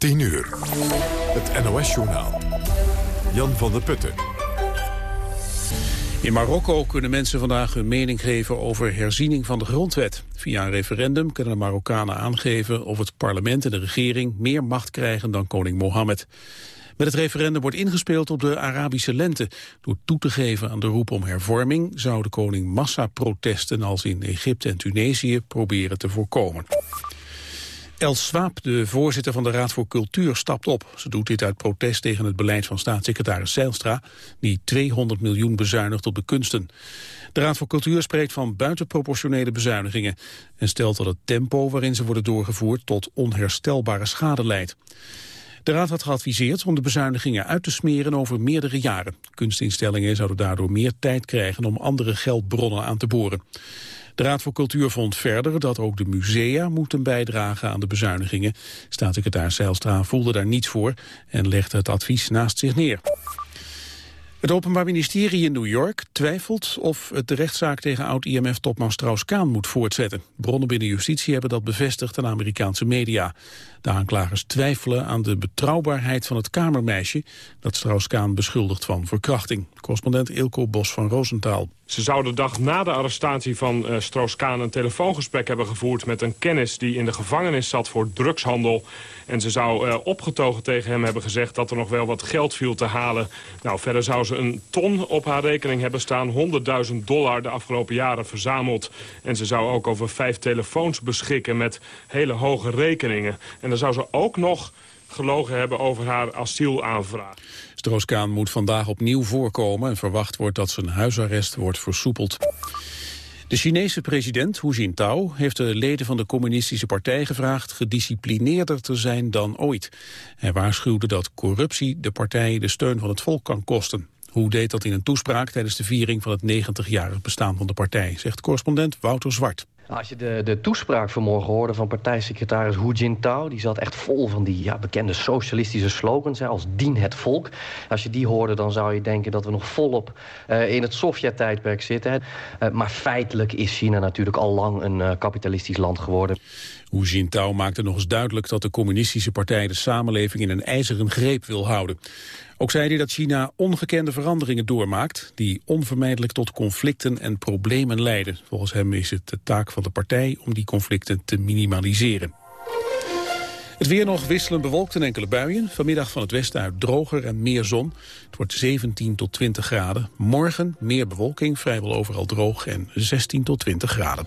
10 uur. Het NOS-journaal. Jan van der Putten. In Marokko kunnen mensen vandaag hun mening geven over herziening van de grondwet. Via een referendum kunnen de Marokkanen aangeven of het parlement en de regering meer macht krijgen dan koning Mohammed. Met het referendum wordt ingespeeld op de Arabische lente. Door toe te geven aan de roep om hervorming zou de koning massaprotesten als in Egypte en Tunesië proberen te voorkomen. Els Swaap, de voorzitter van de Raad voor Cultuur, stapt op. Ze doet dit uit protest tegen het beleid van staatssecretaris Zijlstra... die 200 miljoen bezuinigt op de kunsten. De Raad voor Cultuur spreekt van buitenproportionele bezuinigingen... en stelt dat het tempo waarin ze worden doorgevoerd... tot onherstelbare schade leidt. De Raad had geadviseerd om de bezuinigingen uit te smeren over meerdere jaren. Kunstinstellingen zouden daardoor meer tijd krijgen om andere geldbronnen aan te boren. De Raad voor Cultuur vond verder dat ook de musea moeten bijdragen aan de bezuinigingen. Staatssecretaris Zijlstra voelde daar niets voor en legde het advies naast zich neer. Het Openbaar Ministerie in New York twijfelt of het de rechtszaak tegen oud-IMF-topman Strauss-Kaan moet voortzetten. Bronnen binnen justitie hebben dat bevestigd aan Amerikaanse media. De aanklagers twijfelen aan de betrouwbaarheid van het kamermeisje dat Strauss-Kaan beschuldigt van verkrachting. Correspondent Ilko Bos van Roosentaal. Ze zou de dag na de arrestatie van uh, Strauss-Kaan een telefoongesprek hebben gevoerd met een kennis die in de gevangenis zat voor drugshandel. En ze zou uh, opgetogen tegen hem hebben gezegd dat er nog wel wat geld viel te halen. Nou, verder zou ze een ton op haar rekening hebben staan, 100.000 dollar de afgelopen jaren verzameld. En ze zou ook over vijf telefoons beschikken met hele hoge rekeningen. En dan zou ze ook nog gelogen hebben over haar asielaanvraag. Stroos-Kaan moet vandaag opnieuw voorkomen en verwacht wordt dat zijn huisarrest wordt versoepeld. De Chinese president Hu Jintao heeft de leden van de communistische partij gevraagd gedisciplineerder te zijn dan ooit. Hij waarschuwde dat corruptie de partij de steun van het volk kan kosten. Hu deed dat in een toespraak tijdens de viering van het 90-jarig bestaan van de partij, zegt correspondent Wouter Zwart. Als je de, de toespraak vanmorgen hoorde van partijsecretaris Hu Jintao... die zat echt vol van die ja, bekende socialistische slogans hè, als dien het volk. Als je die hoorde, dan zou je denken dat we nog volop uh, in het Sovjet-tijdperk zitten. Uh, maar feitelijk is China natuurlijk al lang een uh, kapitalistisch land geworden. Hu Jintao maakte nog eens duidelijk dat de communistische partij de samenleving in een ijzeren greep wil houden. Ook zei hij dat China ongekende veranderingen doormaakt... die onvermijdelijk tot conflicten en problemen leiden. Volgens hem is het de taak van de partij om die conflicten te minimaliseren. Het weer nog wisselend bewolkt en enkele buien. Vanmiddag van het westen uit droger en meer zon. Het wordt 17 tot 20 graden. Morgen meer bewolking, vrijwel overal droog en 16 tot 20 graden.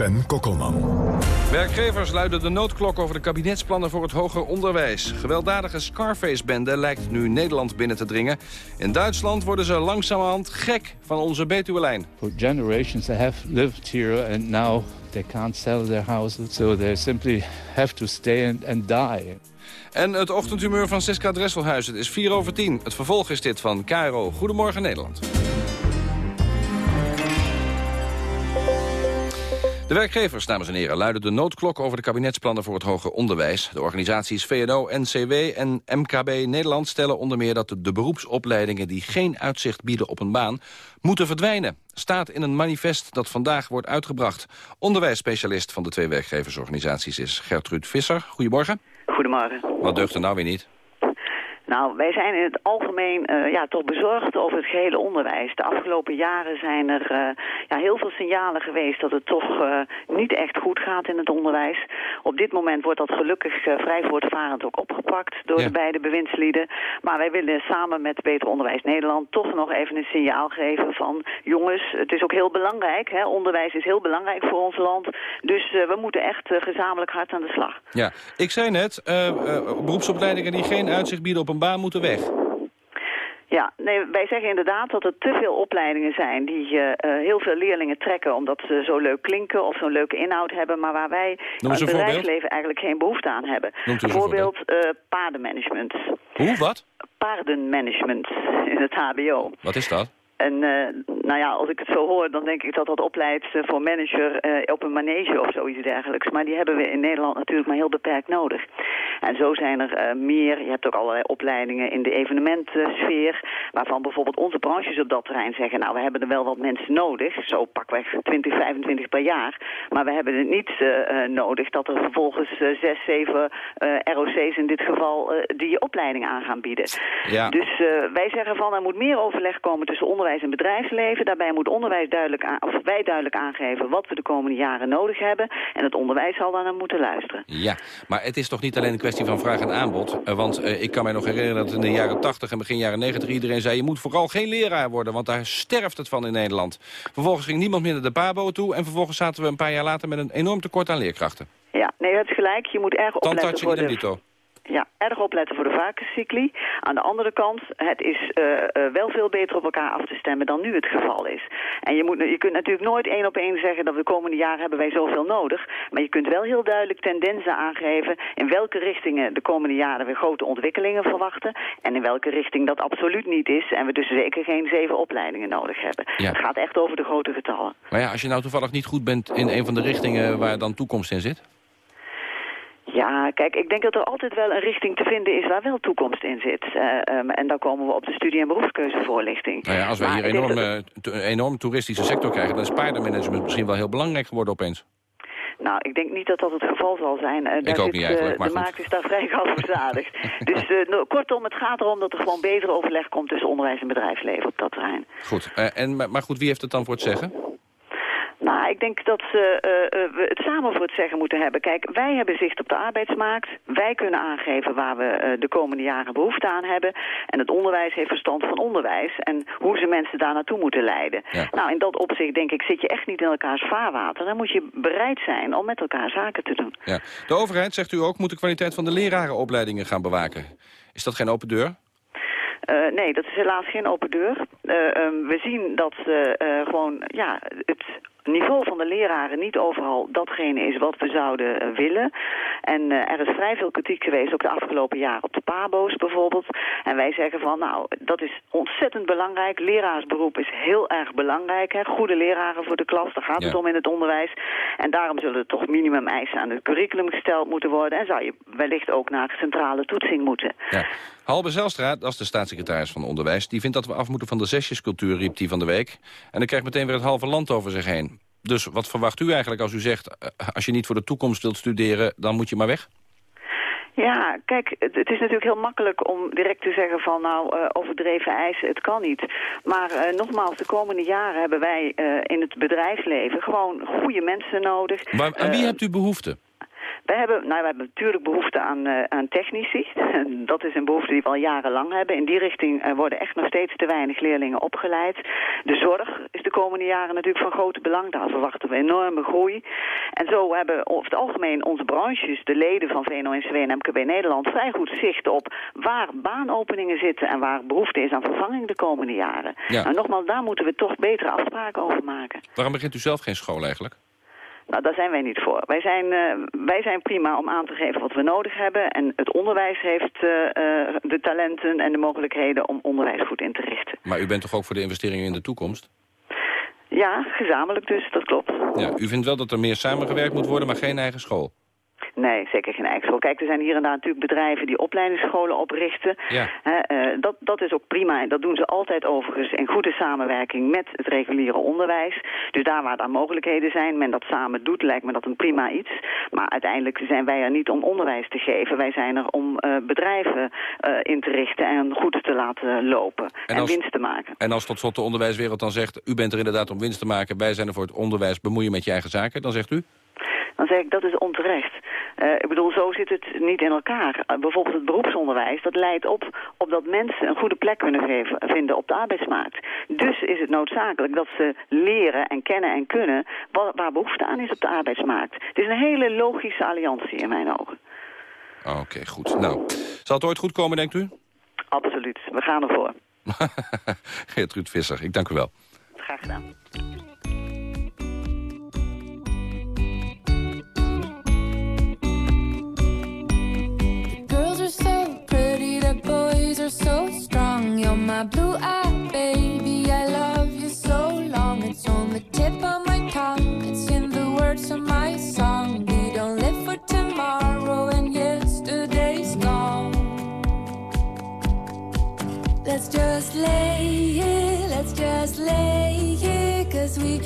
Sven Kokkelman. Werkgevers luiden de noodklok over de kabinetsplannen voor het hoger onderwijs. Gewelddadige Scarface-bende lijkt nu Nederland binnen te dringen. In Duitsland worden ze langzamerhand gek van onze Betuwe-lijn. For generations they have lived here and now they can't sell their houses. So they simply have to stay and, and die. En het ochtendhumeur van Siska Dresselhuis. Het is 4 over 10. Het vervolg is dit van KRO. Goedemorgen Nederland. De werkgevers, dames en heren, luiden de noodklok over de kabinetsplannen voor het hoger onderwijs. De organisaties VNO, NCW en MKB Nederland stellen onder meer dat de beroepsopleidingen die geen uitzicht bieden op een baan moeten verdwijnen. Staat in een manifest dat vandaag wordt uitgebracht. Onderwijsspecialist van de twee werkgeversorganisaties is Gertrud Visser. Goedemorgen. Goedemorgen. Wat deugt er nou weer niet? Nou, wij zijn in het algemeen uh, ja, toch bezorgd over het gehele onderwijs. De afgelopen jaren zijn er uh, ja, heel veel signalen geweest dat het toch uh, niet echt goed gaat in het onderwijs. Op dit moment wordt dat gelukkig vrij voortvarend ook opgepakt door Ja. de beide bewindslieden. Maar wij willen samen met Beter Onderwijs Nederland toch nog even een signaal geven van... jongens, het is ook heel belangrijk, hè? onderwijs is heel belangrijk voor ons land. Dus we moeten echt gezamenlijk hard aan de slag. Ja, ik zei net, eh, eh, beroepsopleidingen die geen uitzicht bieden op een baan moeten weg. Ja, nee, wij zeggen inderdaad dat er te veel opleidingen zijn die uh, uh, heel veel leerlingen trekken omdat ze zo leuk klinken of zo'n leuke inhoud hebben, maar waar wij eens het een bedrijfsleven eigenlijk geen behoefte aan hebben. Een Bijvoorbeeld uh, paardenmanagement. Hoe, wat? Paardenmanagement in het hbo. Wat is dat? En uh, nou ja, als ik het zo hoor, dan denk ik dat dat opleidt uh, voor manager uh, op een manege of zoiets dergelijks. Maar die hebben we in Nederland natuurlijk maar heel beperkt nodig. En zo zijn er meer, je hebt ook allerlei opleidingen in de evenementsfeer, waarvan bijvoorbeeld onze branches op dat terrein zeggen, nou we hebben er wel wat mensen nodig, zo pakweg 20, 25 per jaar. Maar we hebben het niet nodig dat er vervolgens 6, 7 ROC's in dit geval die opleiding aan gaan bieden. Ja. Dus wij zeggen van er moet meer overleg komen tussen onderwijs en bedrijfsleven. Daarbij moet onderwijs duidelijk aan, of wij duidelijk aangeven wat we de komende jaren nodig hebben. En het onderwijs zal daar naar moeten luisteren. Ja, maar het is toch niet alleen een kwestie van vraag en aanbod. Uh, want uh, ik kan mij nog herinneren dat in de jaren 80 en begin jaren 90 iedereen zei... je moet vooral geen leraar worden, want daar sterft het van in Nederland. Vervolgens ging niemand meer naar de PABO toe... en vervolgens zaten we een paar jaar later met een enorm tekort aan leerkrachten. Ja, nee, dat is gelijk. Je moet erg opletten voor de... Ja, erg opletten voor de vakencycli. Aan de andere kant, het is uh, uh, wel veel beter op elkaar af te stemmen dan nu het geval is. En je, moet, je kunt natuurlijk nooit één op één zeggen dat de komende jaren hebben wij zoveel nodig. Maar je kunt wel heel duidelijk tendensen aangeven in welke richtingen de komende jaren we grote ontwikkelingen verwachten. En in welke richting dat absoluut niet is. En we dus zeker geen zeven opleidingen nodig hebben. Ja. Het gaat echt over de grote getallen. Maar ja, als je nou toevallig niet goed bent in een van de richtingen waar dan toekomst in zit... Ja, kijk, ik denk dat er altijd wel een richting te vinden is waar wel toekomst in zit. Uh, um, en dan komen we op de studie- en beroepskeuzevoorlichting. Nou ja, als wij maar hier een enorm, dat... to enorm toeristische sector krijgen... dan is paardenmanagement misschien wel heel belangrijk geworden opeens. Nou, ik denk niet dat dat het geval zal zijn. Uh, ik ook niet eigenlijk, maar De markt is daar vrij verzadigd. dus uh, kortom, het gaat erom dat er gewoon beter overleg komt tussen onderwijs en bedrijfsleven op dat terrein. Goed, en, maar goed, wie heeft het dan voor het zeggen? Nou, ik denk dat uh, uh, we het samen voor het zeggen moeten hebben. Kijk, wij hebben zicht op de arbeidsmarkt. Wij kunnen aangeven waar we uh, de komende jaren behoefte aan hebben. En het onderwijs heeft verstand van onderwijs. En hoe ze mensen daar naartoe moeten leiden. Ja. Nou, in dat opzicht denk ik, zit je echt niet in elkaars vaarwater. Dan moet je bereid zijn om met elkaar zaken te doen. Ja. De overheid, zegt u ook, moet de kwaliteit van de lerarenopleidingen gaan bewaken. Is dat geen open deur? Uh, nee, dat is helaas geen open deur. Uh, um, we zien dat uh, gewoon ja, het niveau van de leraren niet overal datgene is wat we zouden uh, willen. En uh, er is vrij veel kritiek geweest, ook de afgelopen jaren, op de pabo's bijvoorbeeld. En wij zeggen van, nou, dat is ontzettend belangrijk. Leraarsberoep is heel erg belangrijk. Hè? Goede leraren voor de klas, daar gaat Ja. het om in het onderwijs. En daarom zullen er toch minimum eisen aan het curriculum gesteld moeten worden. En zou je wellicht ook naar centrale toetsing moeten. Ja. Halbe Zelstra, dat is de staatssecretaris van Onderwijs... die vindt dat we af moeten van de zesjescultuur, riep die van de week. En dan krijgt meteen weer het halve land over zich heen. Dus wat verwacht u eigenlijk als u zegt... Uh, als je niet voor de toekomst wilt studeren, dan moet je maar weg? Ja, kijk, het, het, is natuurlijk heel makkelijk om direct te zeggen van nou uh, overdreven eisen, het kan niet. Maar uh, nogmaals, de komende jaren hebben wij uh, in het bedrijfsleven gewoon goede mensen nodig. Maar aan wie hebt u behoefte? We hebben, nou, we hebben natuurlijk behoefte aan, uh, aan technici. Dat is een behoefte die we al jarenlang hebben. In die richting uh, worden echt nog steeds te weinig leerlingen opgeleid. De zorg is de komende jaren natuurlijk van grote belang. Daar verwachten we enorme groei. En zo hebben over het algemeen onze branches, de leden van VNO-NCW en MKB Nederland... vrij goed zicht op waar baanopeningen zitten... en waar behoefte is aan vervanging de komende jaren. Ja. Nou, nogmaals, daar moeten we toch betere afspraken over maken. Waarom begint u zelf geen school eigenlijk? Nou, daar zijn wij niet voor. Wij zijn, uh, wij zijn prima om aan te geven wat we nodig hebben. En het onderwijs heeft uh, uh, de talenten en de mogelijkheden om onderwijs goed in te richten. Maar u bent toch ook voor de investeringen in de toekomst? Ja, gezamenlijk dus, dat klopt. Ja, u vindt wel dat er meer samengewerkt moet worden, maar geen eigen school? Nee, zeker geen eikschool. Kijk, er zijn hier en daar natuurlijk bedrijven die opleidingsscholen oprichten. Ja. Hè, dat, dat is ook prima en dat doen ze altijd overigens in goede samenwerking met het reguliere onderwijs. Dus daar waar daar mogelijkheden zijn, men dat samen doet, lijkt me dat een prima iets. Maar uiteindelijk zijn wij er niet om onderwijs te geven. Wij zijn er om bedrijven in te richten en goed te laten lopen en, en winst te maken. En als tot slot de onderwijswereld dan zegt... u bent er inderdaad om winst te maken, wij zijn er voor het onderwijs... bemoeien met je eigen zaken, dan zegt u? Dan zeg ik, dat is onterecht. Uh, ik bedoel, zo zit het niet in elkaar. Uh, bijvoorbeeld het beroepsonderwijs, dat leidt op, op dat mensen een goede plek kunnen geven, vinden op de arbeidsmarkt. Dus is het noodzakelijk dat ze leren en kennen en kunnen waar, waar behoefte aan is op de arbeidsmarkt. Het is een hele logische alliantie in mijn ogen. Oké, goed. Nou, zal het ooit goed komen, denkt u? Absoluut. We gaan ervoor. Geertruud Visser, ik dank u wel. Graag gedaan. My blue eye, baby. I love you so long. It's on the tip of my tongue. It's in the words of my song. We don't live for tomorrow, and yesterday's gone. Let's just lay here, let's just lay here, cause we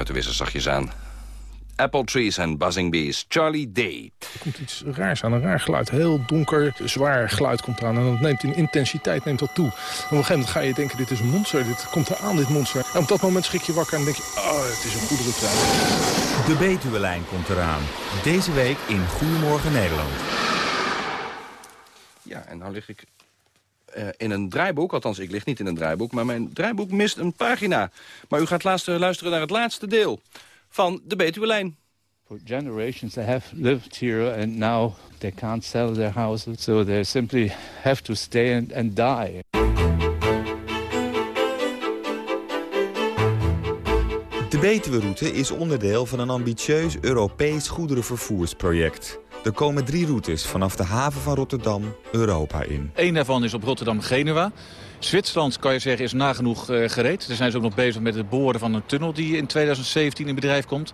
Ruitenwissers zag je aan. Apple Trees en Buzzing Bees. Charlie Day. Er komt iets raars aan, een raar geluid. Heel donker, zwaar geluid komt aan. En dat neemt in intensiteit neemt dat toe. En op een gegeven moment ga je denken, dit is een monster. Dit komt eraan, dit monster. En op dat moment schrik je wakker en denk je, oh, het is een goederentrein. De Betuwe-lijn komt eraan. Deze week in Goedemorgen Nederland. Ja, en nou lig ik eh, in een draaiboek. Althans, ik lig niet in een draaiboek, maar mijn draaiboek mist een pagina. Maar u gaat eh, luisteren naar het laatste deel van de Betuwe-lijn. For generations they have lived here and now they can't sell their houses, so they simply have to stay and, and die. Betuwe-route is onderdeel van een ambitieus Europees goederenvervoersproject. Er komen drie routes vanaf de haven van Rotterdam Europa in. Eén daarvan is op Rotterdam-Genua. Zwitserland, kan je zeggen, is nagenoeg eh, gereed. Daar zijn ze ook nog bezig met het boren van een tunnel die in 2017 in bedrijf komt.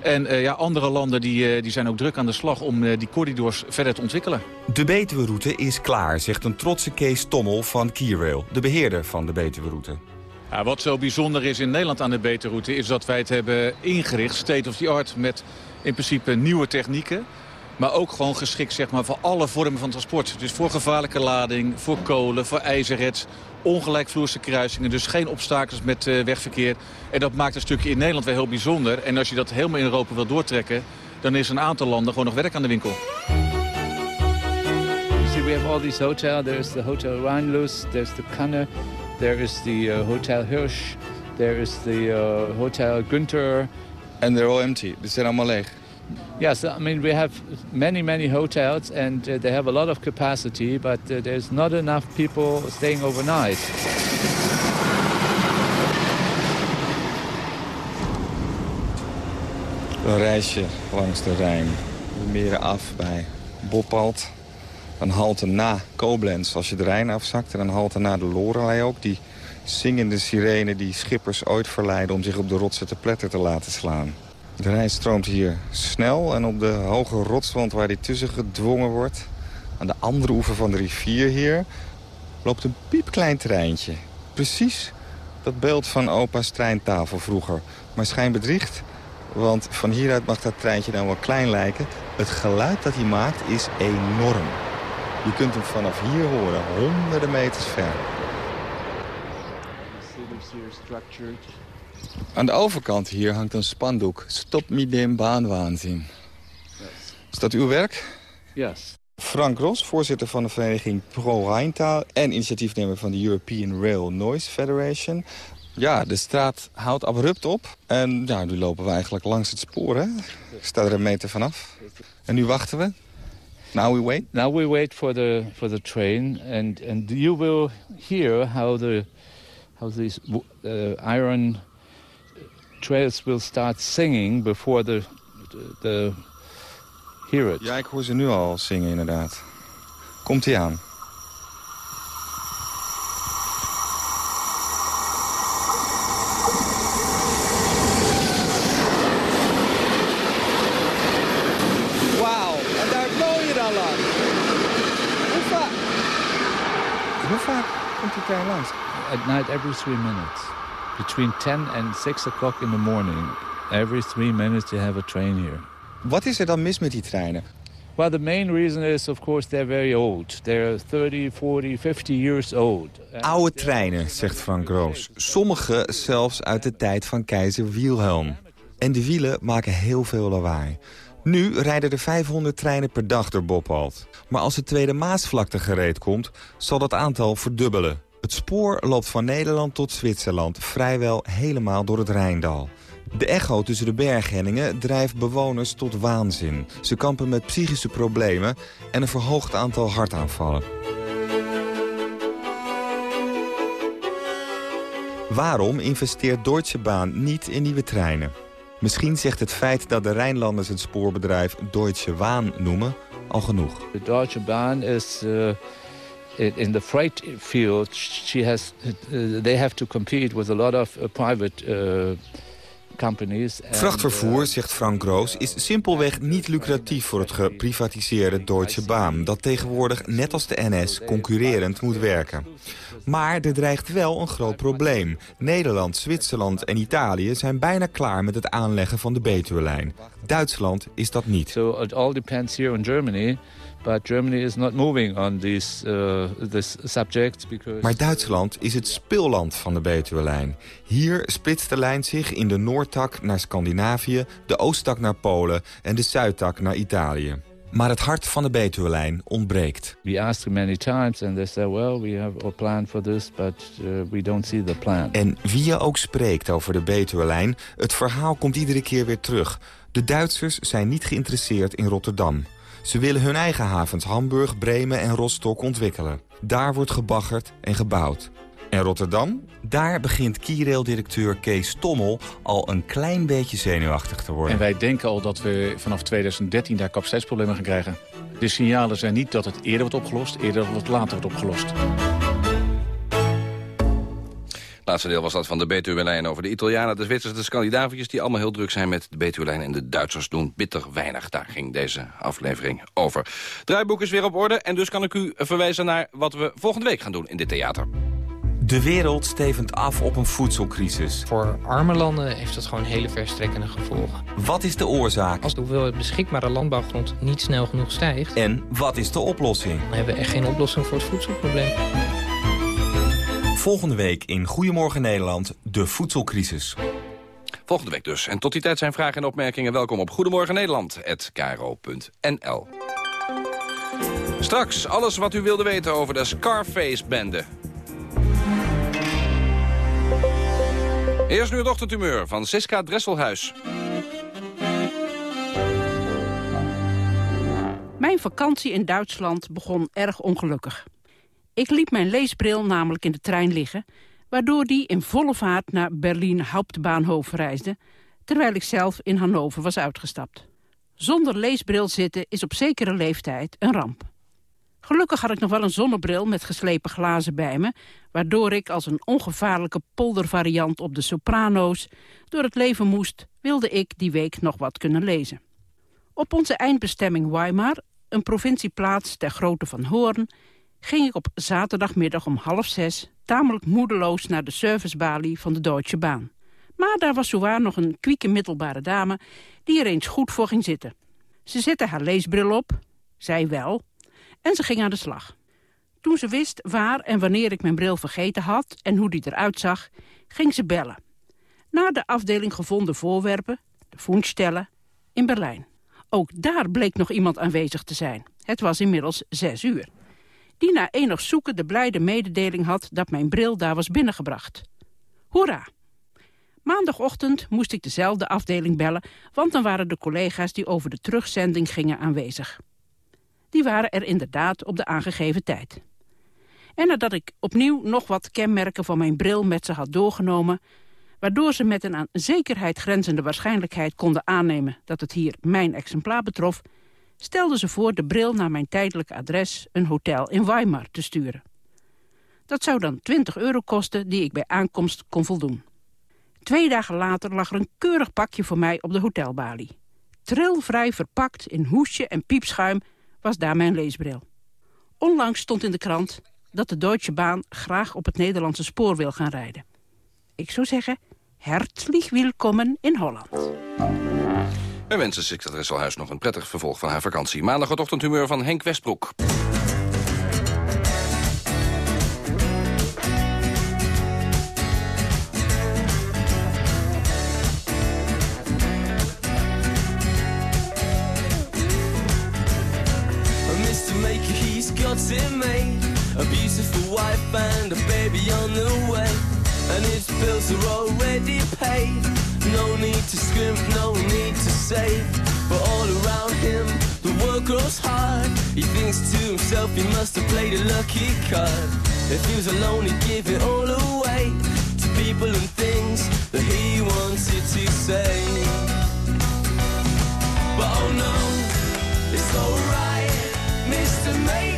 En eh, ja, andere landen die, eh, die zijn ook druk aan de slag om die corridors verder te ontwikkelen. De Betuwe-route is klaar, zegt een trotse Kees Tommel van Keyrail, de beheerder van de Betuwe-route. Wat zo bijzonder is in Nederland aan de Beterroute... is dat wij het hebben ingericht, state of the art... met in principe nieuwe technieken. Maar ook gewoon geschikt zeg maar, voor alle vormen van transport. Dus voor gevaarlijke lading, voor kolen, voor ijzerrets... ongelijkvloerse kruisingen, dus geen obstakels met uh, wegverkeer. En dat maakt een stukje in Nederland wel heel bijzonder. En als je dat helemaal in Europa wil doortrekken... dan is een aantal landen gewoon nog werk aan de winkel. See, we have all these hotels. There's the Hotel Rheinlust, there's the Kanne, there is the uh, Hotel Hirsch, there is the uh, Hotel Günther. And they're all empty. Zijn allemaal leeg. Yes, I mean we have many, many hotels and uh, they have a lot of capacity, but uh, there's not enough people staying overnight. Een reisje langs de Rijn. We meren af bij Boppald. Een halte na Koblenz als je de Rijn afzakt. En een halte na de Lorelei ook. Die zingende sirene die schippers ooit verleiden om zich op de rotsen te pletter te laten slaan. De Rijn stroomt hier snel en op de hoge rotswand waar die tussen gedwongen wordt... aan de andere oever van de rivier hier loopt een piepklein treintje. Precies dat beeld van opa's treintafel vroeger. Maar schijnbedriegt, want van hieruit mag dat treintje dan wel klein lijken. Het geluid dat hij maakt is enorm. Je kunt hem vanaf hier horen, honderden meters ver. Aan de overkant hier hangt een spandoek. Stop me dem baanwaanzin. Is dat uw werk? Yes. Frank Ros, voorzitter van de vereniging Pro Rijntaal... en initiatiefnemer van de European Rail Noise Federation. Ja, de straat houdt abrupt op. En ja, nu lopen we eigenlijk langs het spoor, hè? Ik sta er een meter vanaf. En nu wachten we. Now we wait? Now we wait for the, for the train. And, and you will hear how, the, how these uh, iron trails will start singing before the, the, hear it. Ja, ik hoor ze nu al zingen inderdaad. Komt hij aan? Wauw, en daar woon je dan lang. Hoe vaak? Hoe vaak komt die trein langs? At night every three minutes. Between 10 and 6 o'clock in the morning. Every three minutes you have a train here. Wat is er dan mis met die treinen? Well, the main reason is, of course, they're very old. They're 30, 40, 50 years old. Oude treinen, zegt Frank Roos. Sommige zelfs uit de tijd van keizer Wilhelm. En de wielen maken heel veel lawaai. Nu rijden er 500 treinen per dag door Bophalt. Maar als de Tweede Maasvlakte gereed komt, zal dat aantal verdubbelen. Het spoor loopt van Nederland tot Zwitserland vrijwel helemaal door het Rijndal. De echo tussen de berghenningen drijft bewoners tot waanzin. Ze kampen met psychische problemen en een verhoogd aantal hartaanvallen. Waarom investeert Deutsche Bahn niet in nieuwe treinen? Misschien zegt het feit dat de Rijnlanders het spoorbedrijf Deutsche Bahn noemen al genoeg. The Deutsche Bahn is uh, in, the freight field. She has, uh, they have to compete with a lot of uh, private Vrachtvervoer, zegt Frank Groos, is simpelweg niet lucratief voor het geprivatiseerde Deutsche Bahn... dat tegenwoordig, net als de NS, concurrerend moet werken. Maar er dreigt wel een groot probleem. Nederland, Zwitserland en Italië zijn bijna klaar met het aanleggen van de Betuwe-lijn. Duitsland is dat niet. So it all depends here on Germany. But Germany is not moving on this, uh, this subject because... Maar Duitsland is het speelland van de Betuwe-lijn. Hier splitst de lijn zich in de Noordtak naar Scandinavië... de Oosttak naar Polen en de Zuidtak naar Italië. Maar het hart van de Betuwe-lijn ontbreekt. We asked them many times and they said, well, we have a plan for this, but uh, we don't see the plan. En wie je ook spreekt over de Betuwe-lijn, het verhaal komt iedere keer weer terug. De Duitsers zijn niet geïnteresseerd in Rotterdam. Ze willen hun eigen havens Hamburg, Bremen en Rostock ontwikkelen. Daar wordt gebaggerd en gebouwd. En Rotterdam? Daar begint Kierail-directeur Kees Tommel al een klein beetje zenuwachtig te worden. En wij denken al dat we vanaf 2013 daar capaciteitsproblemen gaan krijgen. De signalen zijn niet dat het eerder wordt opgelost, eerder dat het later wordt opgelost. Laatste deel was dat van de Betuwe-lijn over de Italianen, de Zwitsers, de Scandinaviërs... die allemaal heel druk zijn met de Betuwe-lijn en de Duitsers doen bitter weinig. Daar ging deze aflevering over. Draaiboek is weer op orde en dus kan ik u verwijzen naar wat we volgende week gaan doen in dit theater. De wereld stevend af op een voedselcrisis. Voor arme landen heeft dat gewoon hele verstrekkende gevolgen. Wat is de oorzaak? Als de hoeveelheid beschikbare landbouwgrond niet snel genoeg stijgt... En wat is de oplossing? dan hebben we echt geen oplossing voor het voedselprobleem. Volgende week in Goedemorgen Nederland, de voedselcrisis. Volgende week dus. En tot die tijd zijn vragen en opmerkingen welkom op Goedemorgen Nederland@kro.nl. Straks alles wat u wilde weten over de Scarface-bende. Eerst nu het ochtendhumeur van Siska Dresselhuis. Mijn vakantie in Duitsland begon erg ongelukkig. Ik liet mijn leesbril namelijk in de trein liggen... waardoor die in volle vaart naar Berlin Hauptbahnhof reisde... terwijl ik zelf in Hannover was uitgestapt. Zonder leesbril zitten is op zekere leeftijd een ramp. Gelukkig had ik nog wel een zonnebril met geslepen glazen bij me... waardoor ik als een ongevaarlijke poldervariant op de soprano's... door het leven moest, wilde ik die week nog wat kunnen lezen. Op onze eindbestemming Weimar, een provincieplaats ter grootte van Hoorn... ging ik op zaterdagmiddag om half zes tamelijk moedeloos naar de servicebalie van de Deutsche Bahn. Maar daar was zowaar nog een kwieke middelbare dame die er eens goed voor ging zitten. Ze zette haar leesbril op, zij wel, en ze ging aan de slag. Toen ze wist waar en wanneer ik mijn bril vergeten had en hoe die eruit zag, ging ze bellen. Naar de afdeling gevonden voorwerpen, de Fundstellen, in Berlijn. Ook daar bleek nog iemand aanwezig te zijn. Het was inmiddels zes uur. Die na enig zoeken de blijde mededeling had dat mijn bril daar was binnengebracht. Hoera! Maandagochtend moest ik dezelfde afdeling bellen, want dan waren de collega's die over de terugzending gingen aanwezig. Die waren er inderdaad op de aangegeven tijd. En nadat ik opnieuw nog wat kenmerken van mijn bril met ze had doorgenomen, waardoor ze met een aan zekerheid grenzende waarschijnlijkheid konden aannemen dat het hier mijn exemplaar betrof, stelden ze voor de bril naar mijn tijdelijke adres, een hotel in Weimar, te sturen. Dat zou dan 20 euro kosten die ik bij aankomst kon voldoen. Twee dagen later lag er een keurig pakje voor mij op de hotelbalie. Trilvrij verpakt in hoesje en piepschuim was daar mijn leesbril. Onlangs stond in de krant dat de Deutsche Bahn graag op het Nederlandse spoor wil gaan rijden. Ik zou zeggen, hartelijk welkom in Holland. We wensen Sikta Dresselhuis nog een prettig vervolg van haar vakantie. Maandag het ochtendhumeur van Henk Westbroek. It made. A beautiful wife and a baby on the way. And his bills are already paid. To save. But all around him, the work grows hard. He thinks to himself he must have played a lucky card. If he was alone, he'd give it all away to people and things that he wanted to say. But oh no, it's alright, Mr. Maker,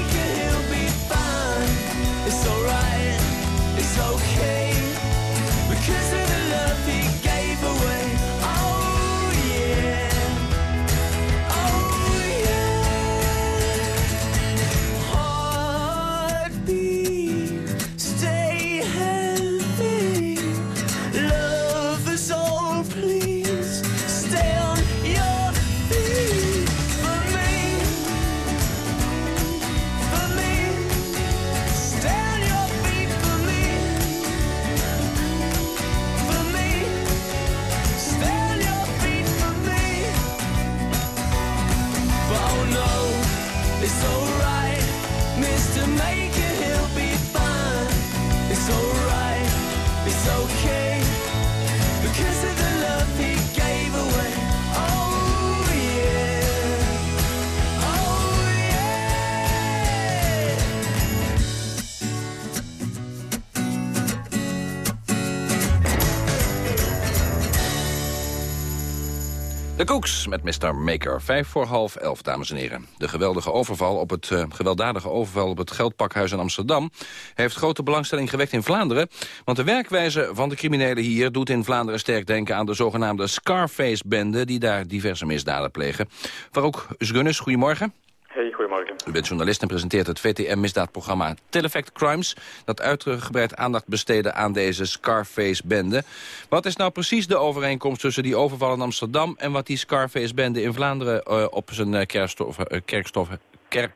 Koeks met Mr. Maker. Vijf voor half elf, dames en heren. De geweldige overval op het, eh, gewelddadige overval op het Geldpakhuis in Amsterdam... heeft grote belangstelling gewekt in Vlaanderen. Want de werkwijze van de criminelen hier doet in Vlaanderen sterk denken... aan de zogenaamde Scarface-bende die daar diverse misdaden plegen. Farouk Zgunus, goedemorgen. Hey, goedemorgen. U bent journalist en presenteert het VTM-misdaadprogramma Telefact Crimes... dat uitgebreid aandacht besteedde aan deze Scarface-bende. Wat is nou precies de overeenkomst tussen die overval in Amsterdam... en wat die Scarface-bende in Vlaanderen eh, op zijn uh, kerkstof, uh, kerkstof, kerk,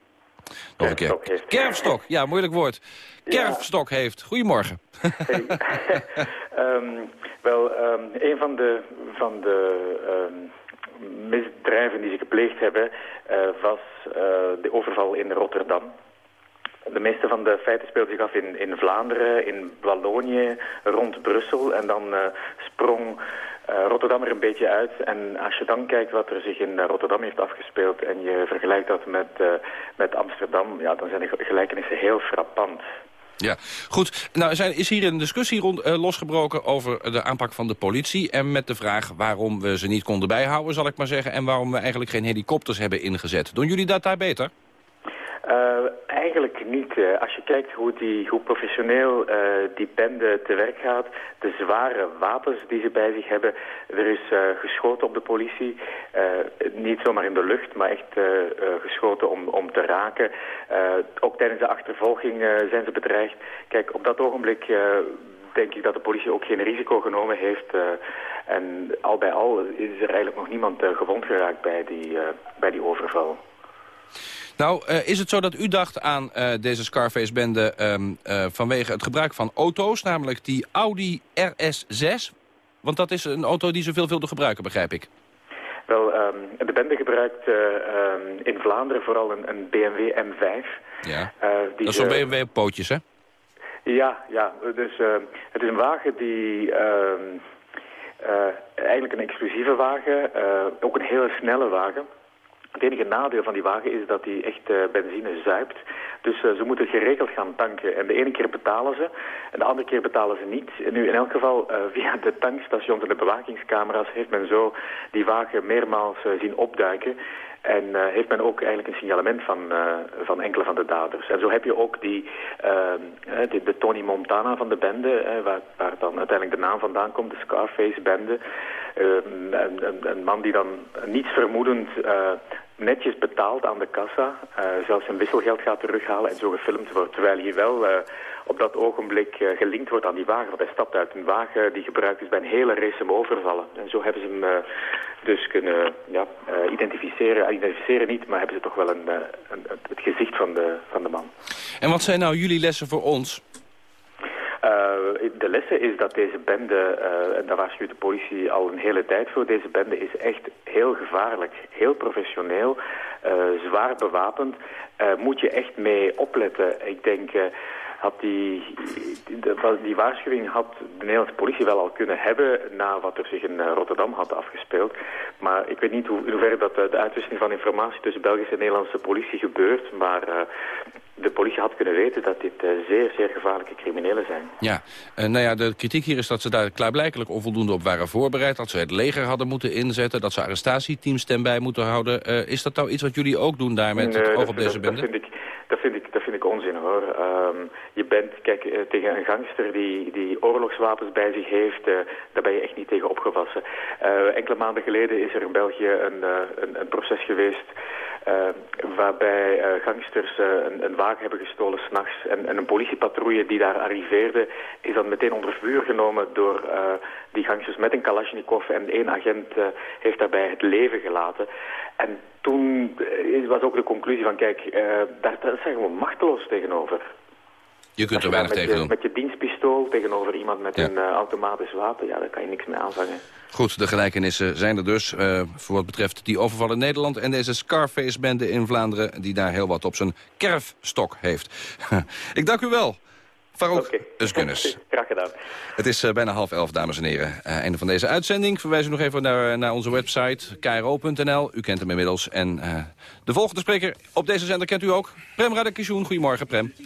nog een keer. heeft. Kerfstok, ja, moeilijk woord. Kerfstok heeft. Goedemorgen. Ehm, wel, ehm, een van de, van de ehm, misdrijven die ze gepleegd hebben eh, was eh, de overval in Rotterdam. De meeste van de feiten speelden zich af in, in Vlaanderen, in Wallonië, rond Brussel. En dan eh, sprong Rotterdam er een beetje uit. En als je dan kijkt wat er zich in Rotterdam heeft afgespeeld... en je vergelijkt dat met, met Amsterdam... ja, dan zijn de gelijkenissen heel frappant. Ja, goed. Nou, zijn, is hier een discussie rond, eh, losgebroken over de aanpak van de politie... en met de vraag waarom we ze niet konden bijhouden, zal ik maar zeggen... en waarom we eigenlijk geen helikopters hebben ingezet. Doen jullie dat daar beter? Eigenlijk niet. Uh, als je kijkt hoe, die, hoe professioneel uh, die bende te werk gaat, de zware wapens die ze bij zich hebben. Er is geschoten op de politie, niet zomaar in de lucht, maar echt geschoten om, om te raken. ook tijdens de achtervolging zijn ze bedreigd. Kijk, op dat ogenblik denk ik dat de politie ook geen risico genomen heeft. En al bij al is er eigenlijk nog niemand gewond geraakt bij die, bij die overval. Nou, uh, is het zo dat u dacht aan uh, deze Scarface-bende um, uh, vanwege het gebruik van auto's, namelijk die Audi RS6? Want dat is een auto die ze veelvuldig gebruiken, begrijp ik. Wel, um, de bende gebruikt um, in Vlaanderen vooral een, een BMW M5. Ja, die dat is zo'n BMW op pootjes, hè? Ja, ja. Dus het is een wagen die... eigenlijk een exclusieve wagen, ook een hele snelle wagen... Het enige nadeel van die wagen is dat die echt uh, benzine zuipt. Dus uh, ze moeten geregeld gaan tanken. En de ene keer betalen ze, en de andere keer betalen ze niet. Nu in elk geval, uh, via de tankstations en de bewakingscamera's... heeft men zo die wagen meermaals zien opduiken. En heeft men ook eigenlijk een signalement van, van enkele van de daders. En zo heb je ook die, de, Tony Montana van de bende, waar, dan uiteindelijk de naam vandaan komt, de Scarface-bende. Een, een, een, man die dan niets vermoedend netjes betaalt aan de kassa, zelfs zijn wisselgeld gaat terughalen en zo gefilmd wordt. Terwijl hij wel op dat ogenblik uh, gelinkt wordt aan die wagen. Want hij stapt uit een wagen die gebruikt is bij een hele race om overvallen. En zo hebben ze hem dus kunnen ja, identificeren. Identificeren niet, maar hebben ze toch wel een, een, het gezicht van de, van de man. En wat zijn nou jullie lessen voor ons? De lessen is dat deze bende, en daar waarschuwt de politie al een hele tijd voor, deze bende is echt heel gevaarlijk, heel professioneel, zwaar bewapend. moet je echt mee opletten. Ik denk had die, die, die, waarschuwing had de Nederlandse politie wel al kunnen hebben na wat er zich in Rotterdam had afgespeeld. Maar ik weet niet hoe, in hoeverre dat de uitwisseling van informatie tussen Belgische en Nederlandse politie gebeurt. Maar uh, de politie had kunnen weten dat dit uh, zeer, zeer gevaarlijke criminelen zijn. Ja, uh, nou ja, de kritiek hier is dat ze daar klaarblijkelijk onvoldoende op waren voorbereid. Dat ze het leger hadden moeten inzetten, dat ze arrestatieteams ten bij moeten houden. is dat nou iets wat jullie ook doen daar met het oog op deze bende? Dat vind ik, dat vind ik, dat vind ik onzin hoor. Um, je bent, kijk, uh, tegen een gangster die, die oorlogswapens bij zich heeft, uh, daar ben je echt niet tegen opgewassen. Uh, enkele maanden geleden is er in België een, een, een proces geweest waarbij gangsters een, een, wagen hebben gestolen s'nachts. En, en een politiepatrouille die daar arriveerde is dan meteen onder vuur genomen door die gangsters met een Kalashnikov. En één agent heeft daarbij het leven gelaten. En toen was ook de conclusie van, kijk, daar, daar zijn we machteloos tegenover. Je kunt er weinig tegen je, doen. Met je dienstpistool tegenover iemand met Ja. een uh, automatisch wapen, ja, daar kan je niks mee aanvangen. Goed, de gelijkenissen zijn er dus uh, voor wat betreft die overval in Nederland... en deze Scarface-bende in Vlaanderen die daar heel wat op zijn kerfstok heeft. Ik dank u wel. Farouk Usgunnes. Graag gedaan. Het is eh, bijna half elf, dames en heren. Eh, einde van deze uitzending. Verwijs u nog even naar, naar onze website, kro.nl. U kent hem inmiddels. En eh, de volgende spreker op deze zender kent u ook. Prem Radakishun. Goedemorgen, Prem.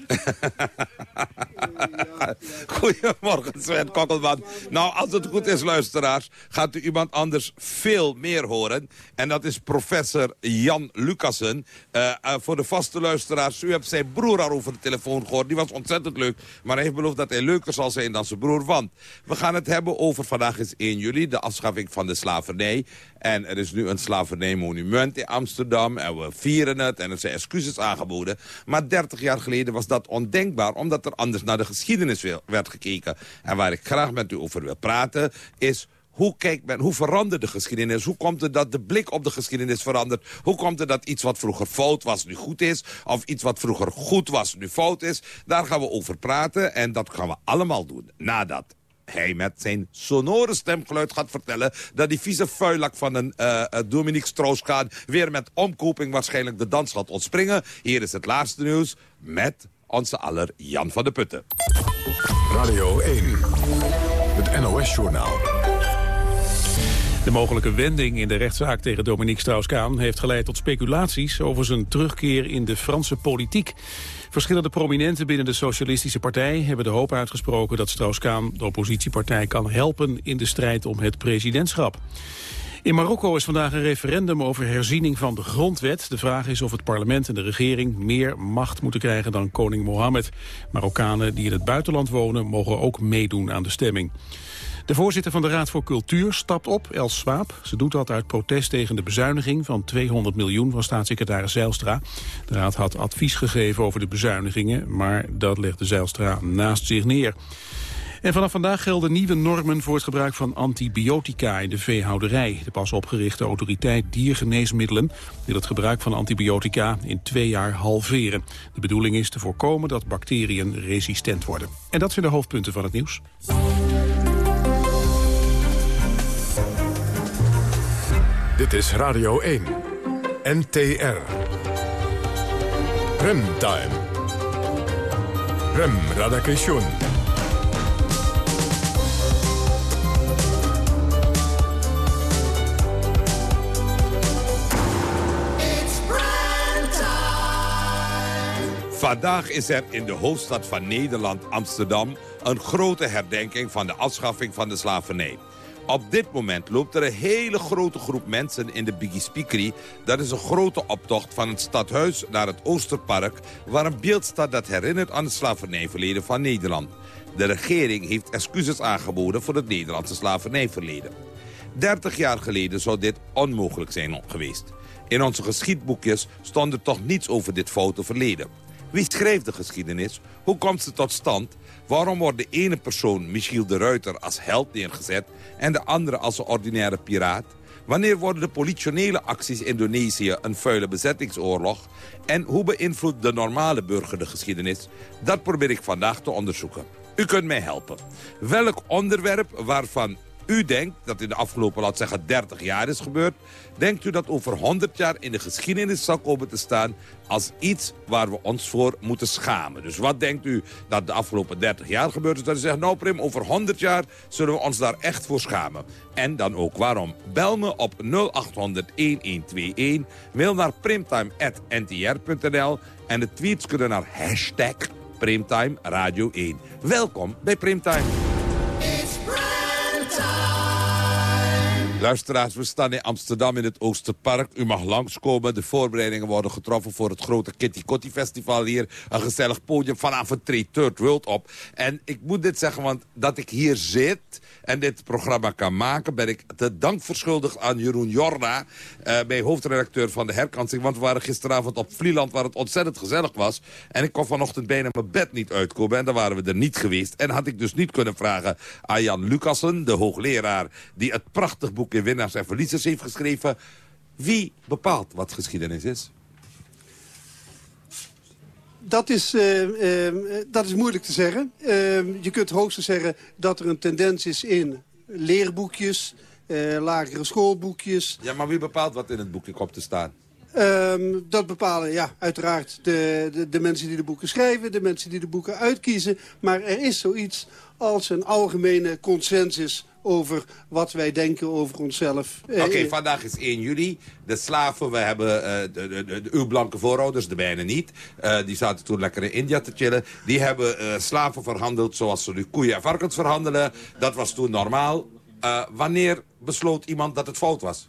Goedemorgen, Sven Kokkelman. Nou, als het goed is, luisteraars, gaat u iemand anders veel meer horen. En dat is professor Jan Lucassen. Eh, eh, voor de vaste luisteraars, u hebt zijn broer al over de telefoon gehoord. Die was ontzettend leuk, maar hij heeft beloofd dat hij leuker zal zijn dan zijn broer. Want we gaan het hebben over, vandaag is 1 juli, de afschaffing van de slavernij. En er is nu een slavernijmonument in Amsterdam. En we vieren het en er zijn excuses aangeboden. Maar 30 jaar geleden was dat ondenkbaar... omdat er anders naar de geschiedenis werd gekeken. En waar ik graag met u over wil praten is... Hoe kijkt men, hoe verandert de geschiedenis? Hoe komt het dat de blik op de geschiedenis verandert? Hoe komt het dat iets wat vroeger fout was nu goed is? Of iets wat vroeger goed was nu fout is? Daar gaan we over praten en dat gaan we allemaal doen nadat hij met zijn sonore stemgeluid gaat vertellen... dat die vieze vuilak van een uh, Dominique Strauss-Kaan... weer met omkoping waarschijnlijk de dans gaat ontspringen. Hier is het laatste nieuws met onze aller Jan van de Putten. Radio 1, het NOS-journaal. De mogelijke wending in de rechtszaak tegen Dominique Strauss-Kaan... heeft geleid tot speculaties over zijn terugkeer in de Franse politiek. Verschillende prominenten binnen de Socialistische Partij hebben de hoop uitgesproken dat Strauss-Kaan de oppositiepartij kan helpen in de strijd om het presidentschap. In Marokko is vandaag een referendum over herziening van de grondwet. De vraag is of het parlement en de regering meer macht moeten krijgen dan koning Mohammed. Marokkanen die in het buitenland wonen mogen ook meedoen aan de stemming. De voorzitter van de Raad voor Cultuur stapt op, Els Swaap. Ze doet dat uit protest tegen de bezuiniging van 200 miljoen van staatssecretaris Zijlstra. De Raad had advies gegeven over de bezuinigingen, maar dat legde Zijlstra naast zich neer. En vanaf vandaag gelden nieuwe normen voor het gebruik van antibiotica in de veehouderij. De pas opgerichte autoriteit diergeneesmiddelen wil het gebruik van antibiotica in twee jaar halveren. De bedoeling is te voorkomen dat bacteriën resistent worden. En dat zijn de hoofdpunten van het nieuws. Dit is Radio 1. NTR. Remtime. Rem Radakation. Vandaag is er in de hoofdstad van Nederland, Amsterdam... een grote herdenking van de afschaffing van de slavernij. Op dit moment loopt er een hele grote groep mensen in de Biggie Speakery. Dat is een grote optocht van het stadhuis naar het Oosterpark... waar een beeld staat dat herinnert aan het slavernijverleden van Nederland. De regering heeft excuses aangeboden voor het Nederlandse slavernijverleden. 30 jaar geleden zou dit onmogelijk zijn geweest. In onze geschiedboekjes stond er toch niets over dit foute verleden. Wie schreef de geschiedenis? Hoe komt ze tot stand? Waarom wordt de ene persoon, Michiel de Ruiter, als held neergezet... en de andere als een ordinaire piraat? Wanneer worden de politionele acties in Indonesië een vuile bezettingsoorlog? En hoe beïnvloedt de normale burger de geschiedenis? Dat probeer ik vandaag te onderzoeken. U kunt mij helpen. Welk onderwerp waarvan u denkt dat in de afgelopen, laat zeggen, 30 jaar is gebeurd... denkt u dat over 100 jaar in de geschiedenis zal komen te staan... als iets waar we ons voor moeten schamen. Dus wat denkt u dat de afgelopen 30 jaar gebeurd is? Dat u zegt, nou Prim, over 100 jaar zullen we ons daar echt voor schamen. En dan ook waarom? Bel me op 0800-1121, mail naar primtime.ntr.nl... en de tweets kunnen naar hashtag Primtime Radio 1. Welkom bij Primtime. Luisteraars, we staan in Amsterdam in het Oosterpark. U mag langskomen. De voorbereidingen worden getroffen voor het grote Kitty Kotti Festival hier. Een gezellig podium. Vanavond treedt Third World op. En ik moet dit zeggen, want dat ik hier zit en dit programma kan maken... ben ik te dank verschuldigd aan Jeroen Jorda, uh, mijn hoofdredacteur van de herkansing. Want we waren gisteravond op Vlieland, waar het ontzettend gezellig was. En ik kon vanochtend bijna mijn bed niet uitkomen. En dan waren we er niet geweest. En had ik dus niet kunnen vragen aan Jan Lucassen, de hoogleraar... die het prachtig boek in Winnaars en Verliezers heeft geschreven. Wie bepaalt wat geschiedenis is? Dat is, uh, uh, dat is moeilijk te zeggen. Uh, je kunt hoogstens zeggen dat er een tendens is in leerboekjes, lagere schoolboekjes. Ja, maar wie bepaalt wat in het boekje komt te staan? Ehm, dat bepalen ja, uiteraard de, de, de, mensen die de boeken schrijven, de mensen die de boeken uitkiezen. Maar er is zoiets als een algemene consensus over wat wij denken over onszelf. Oké, okay, vandaag is 1 juli. De slaven, we hebben uh, de, de, de, uw blanke voorouders, de mijne niet. Uh, die zaten toen lekker in India te chillen. Die hebben uh, slaven verhandeld zoals ze nu koeien en varkens verhandelen. Dat was toen normaal. wanneer besloot iemand dat het fout was?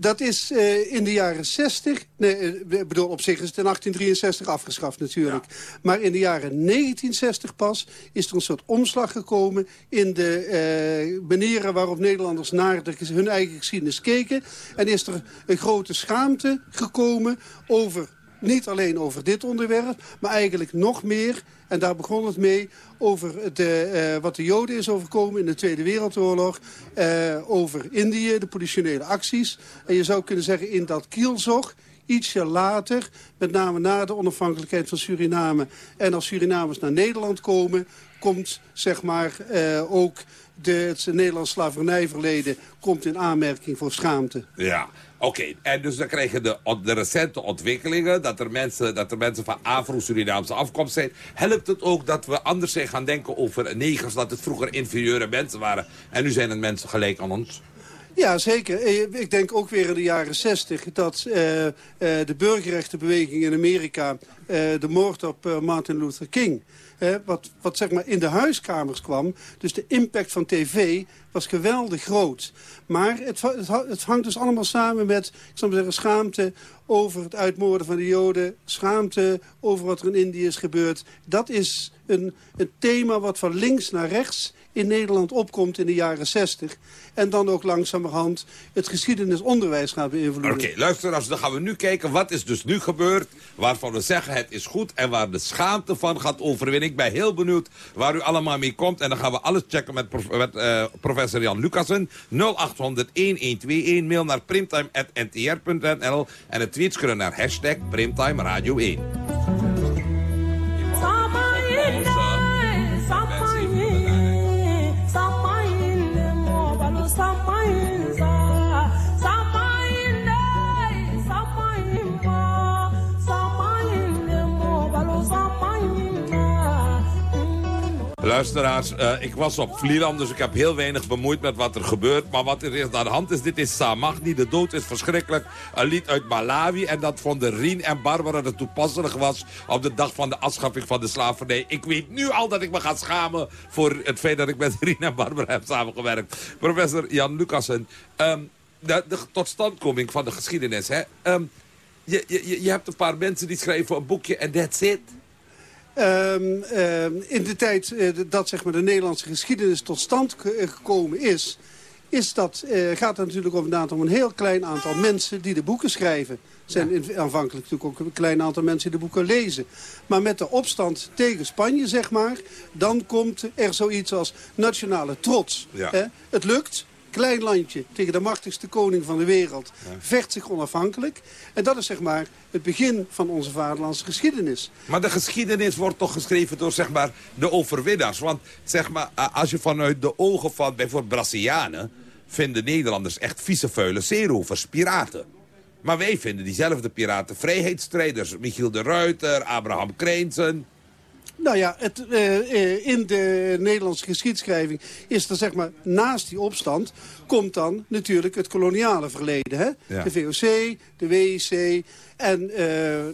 Dat is uh, in de jaren 60... Nee, ik bedoel, op zich is het in 1863 afgeschaft natuurlijk. Ja. Maar in de jaren 1960 pas is er een soort omslag gekomen... in de uh, manieren waarop Nederlanders naar de, hun eigen geschiedenis keken. En is er een grote schaamte gekomen over niet alleen over dit onderwerp, maar eigenlijk nog meer... en daar begon het mee over de, uh, wat de Joden is overkomen in de Tweede Wereldoorlog... Uh, over Indië, de politionele acties. En je zou kunnen zeggen in dat kielzog ietsje later, met name na de onafhankelijkheid van Suriname... en als Surinamers naar Nederland komen, komt zeg maar uh, ook de, het Nederlands slavernijverleden komt in aanmerking voor schaamte. Ja, oké. En dus dan krijgen de, de recente ontwikkelingen... Dat er, mensen, dat er mensen van Afro-Surinaamse afkomst zijn. Helpt het ook dat we anders zijn gaan denken over negers... dat het vroeger inferieure mensen waren... en nu zijn het mensen gelijk aan ons? Ja, zeker. Ik denk ook weer in de jaren zestig... dat uh, uh, de burgerrechtenbeweging in Amerika... De moord op Martin Luther King wat, wat zeg maar in de huiskamers kwam. Dus de impact van tv was geweldig groot. Maar het, het, hangt dus allemaal samen met, ik zou zeggen, schaamte over het uitmoorden van de Joden. Schaamte over wat er in Indië is gebeurd. Dat is een, een thema wat van links naar rechts in Nederland opkomt in de jaren 60. En dan ook langzamerhand het geschiedenisonderwijs gaat beïnvloeden. Oké, okay, luisteraars, dan gaan we nu kijken wat is dus nu gebeurd... waarvan we zeggen het is goed en waar de schaamte van gaat overwinnen. Ik ben heel benieuwd waar u allemaal mee komt. En dan gaan we alles checken met, uh, professor Jan Lucassen. 0800-1121, mail naar primtime.ntr.nl. En het tweets kunnen naar hashtag Primtime Radio 1. Luisteraars, uh, ik was op Vlieland, dus ik heb heel weinig bemoeid met wat er gebeurt. Maar wat er is aan de hand is, dit is Samagni. De dood is verschrikkelijk. Een lied uit Malawi. En dat vonden Rien en Barbara dat toepasselijk was... op de dag van de afschaffing van de slavernij. Ik weet nu al dat ik me ga schamen... voor het feit dat ik met Rien en Barbara heb samengewerkt. Professor Jan Lucassen, um, de, de totstandkoming van de geschiedenis. Hè? Um, je, je, je hebt een paar mensen die schrijven een boekje en that's it... Um, um, in de tijd uh, dat zeg maar, de Nederlandse geschiedenis tot stand gekomen is... is dat, uh, gaat het natuurlijk inderdaad om een heel klein aantal mensen die de boeken schrijven. Er zijn in, aanvankelijk natuurlijk ook een klein aantal mensen die de boeken lezen. Maar met de opstand tegen Spanje, zeg maar... dan komt er zoiets als nationale trots. Ja. Uh, het lukt, klein landje tegen de machtigste koning van de wereld... Ja. vecht zich onafhankelijk. En dat is zeg maar het begin van onze vaderlandse geschiedenis. Maar de geschiedenis wordt toch geschreven door zeg maar, de overwinnaars? Want zeg maar, als je vanuit de ogen van bijvoorbeeld Brazilianen... vinden Nederlanders echt vieze vuile zeerovers, piraten. Maar wij vinden diezelfde piraten vrijheidsstrijders. Michiel de Ruiter, Abraham Kreensen... Nou ja, het, uh, in de Nederlandse geschiedschrijving is er zeg maar naast die opstand... komt dan natuurlijk het koloniale verleden. Hè? Ja. De VOC, de WIC en uh,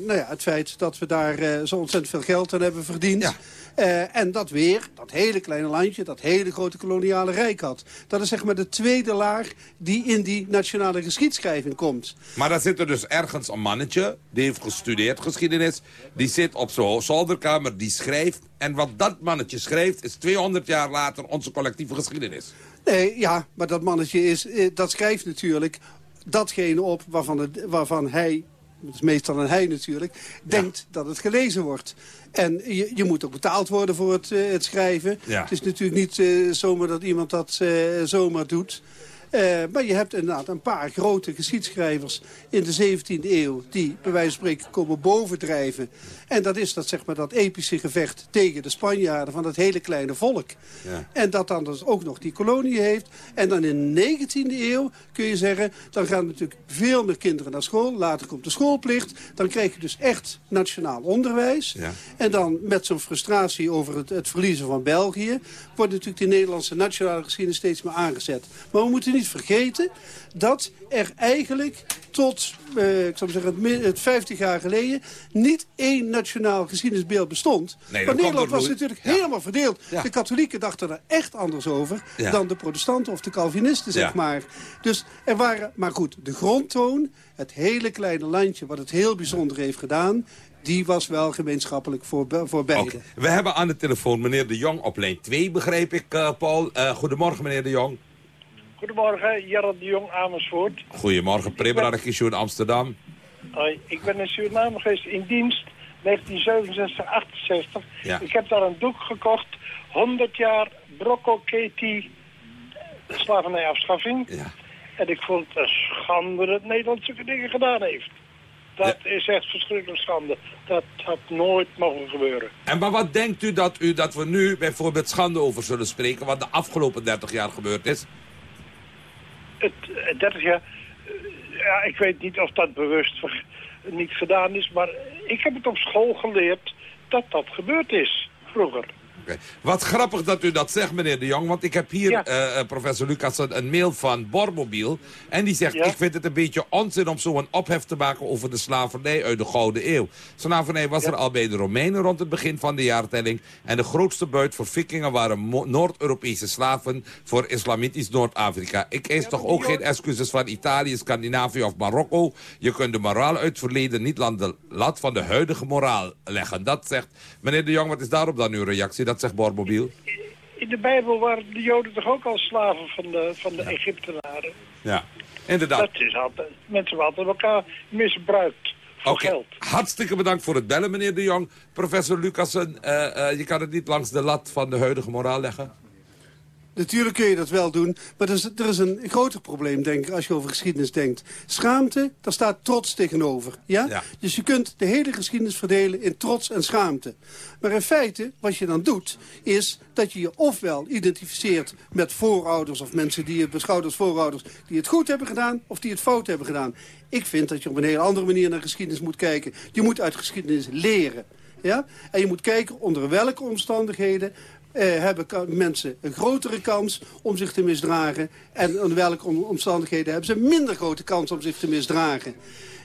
nou ja, het feit dat we daar zo ontzettend veel geld aan hebben verdiend... Ja. Uh, en dat weer, dat hele kleine landje, dat hele grote koloniale rijk had. Dat is zeg maar de tweede laag die in die nationale geschiedschrijving komt. Maar dan zit er dus ergens een mannetje, die heeft gestudeerd geschiedenis... die zit op zo'n zolderkamer, die schrijft... en wat dat mannetje schrijft is 200 jaar later onze collectieve geschiedenis. Nee, ja, maar dat mannetje is, dat schrijft natuurlijk datgene op waarvan, het, waarvan hij dat is meestal een hij natuurlijk, denkt ja. dat het gelezen wordt. En je, je, moet ook betaald worden voor het, uh, het schrijven. Ja. Het is natuurlijk niet uh, zomaar dat iemand dat uh, zomaar doet. Eh, maar je hebt inderdaad een paar grote geschiedschrijvers in de 17e eeuw... die bij wijze van spreken komen bovendrijven. En dat is dat, zeg maar, dat epische gevecht tegen de Spanjaarden... van dat hele kleine volk. Ja. En dat dan dus ook nog die kolonie heeft. En dan in de 19e eeuw kun je zeggen... dan gaan natuurlijk veel meer kinderen naar school. Later komt de schoolplicht. Dan krijg je dus echt nationaal onderwijs. Ja. En dan met zo'n frustratie over het, het verliezen van België... wordt natuurlijk de Nederlandse nationale geschiedenis steeds meer aangezet. Maar we moeten niet vergeten dat er eigenlijk tot, eh, ik zou zeggen, het, mi- het 50 jaar geleden... niet één nationaal geschiedenisbeeld bestond. Nee, maar Nederland was natuurlijk helemaal verdeeld. Ja. De katholieken dachten er echt anders over... Ja. dan de protestanten of de Calvinisten, zeg maar. Dus er waren, maar goed, de grondtoon, het hele kleine landje... wat het heel bijzonder heeft gedaan... die was wel gemeenschappelijk voor, voor beide. We hebben aan de telefoon meneer De Jong op lijn 2, begrijp ik, eh, Paul. Eh, goedemorgen, meneer De Jong. Goedemorgen, Gerard de Jong Amersfoort. Goedemorgen, Primera Amsterdam. Hoi, ik ben in Suriname geweest in dienst 1967, 68. Ja. Ik heb daar een doek gekocht, 100 jaar Brocco Katie slavernijafschaffing. Ja. En ik vond het een schande dat Nederland zulke dingen gedaan heeft. Dat is echt verschrikkelijk schande. Dat had nooit mogen gebeuren. En maar wat denkt u dat, u dat we nu bijvoorbeeld schande over zullen spreken... wat de afgelopen 30 jaar gebeurd is? Het, eh, 30 jaar, eh, ja, ik weet niet of dat bewust niet gedaan is, maar ik heb het op school geleerd dat dat gebeurd is vroeger. Wat grappig dat u dat zegt, meneer De Jong. Want ik heb hier, eh, eh, professor Lucas, een, mail van Bormobiel. En die zegt, ik vind het een beetje onzin om zo'n ophef te maken over de slavernij uit de Gouden Eeuw. Slavernij was er al bij de Romeinen rond het begin van de jaartelling. En de grootste buit voor vikingen waren Noord-Europese slaven voor islamitisch Noord-Afrika. Ik eis toch ook geen excuses van Italië, Scandinavië of Marokko. Je kunt de moraal uit het verleden niet aan de lat van de huidige moraal leggen. Dat zegt meneer De Jong, wat is daarop dan uw reactie? Dat zegt Bormobiel. In de Bijbel waren de Joden toch ook al slaven van de, van de Egyptenaren? Ja, inderdaad. Dat is altijd, mensen altijd elkaar misbruikt voor Oké, hartstikke bedankt voor het bellen, meneer De Jong. Professor Lucassen, eh, eh, je kan het niet langs de lat van de huidige moraal leggen? Natuurlijk kun je dat wel doen, maar er is, er is een groter probleem, denk ik, als je over geschiedenis denkt. Schaamte, daar staat trots tegenover. Ja? Ja. Dus je kunt de hele geschiedenis verdelen in trots en schaamte. Maar in feite, wat je dan doet, is dat je je ofwel identificeert met voorouders... of mensen die je beschouwt als voorouders die het goed hebben gedaan... of die het fout hebben gedaan. Ik vind dat je op een hele andere manier naar geschiedenis moet kijken. Je moet uit geschiedenis leren. Ja? En je moet kijken onder welke omstandigheden eh, hebben mensen een grotere kans om zich te misdragen. En onder welke om- omstandigheden hebben ze een minder grote kans om zich te misdragen.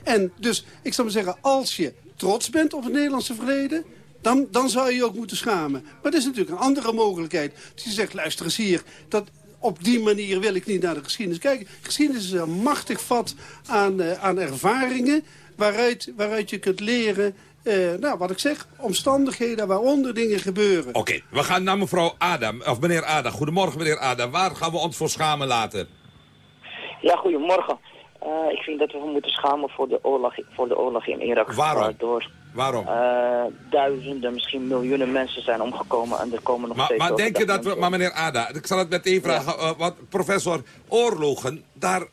En dus, ik zou maar zeggen, als je trots bent op het Nederlandse verleden... Dan, dan zou je je ook moeten schamen. Maar dat is natuurlijk een andere mogelijkheid. Dus je zegt, luister eens hier, dat, op die manier wil ik niet naar de geschiedenis kijken. Geschiedenis is een machtig vat aan, eh, aan ervaringen... Waaruit, waaruit je kunt leren, eh, nou, wat ik zeg, omstandigheden waaronder dingen gebeuren. Oké, we gaan naar mevrouw Adam, of meneer Ada. Goedemorgen, meneer Ada. Waar gaan we ons voor schamen later? Ja, goedemorgen. Eh, ik vind dat we moeten schamen voor de oorlog, voor de oorlog in Irak. Waarom? Waardoor Waarom? eh, duizenden, misschien miljoenen mensen zijn omgekomen en er komen nog Maar, steeds maar denk je dat we, mensen maar meneer Ada, ik zal het meteen vragen, wat professor, oorlogen, daar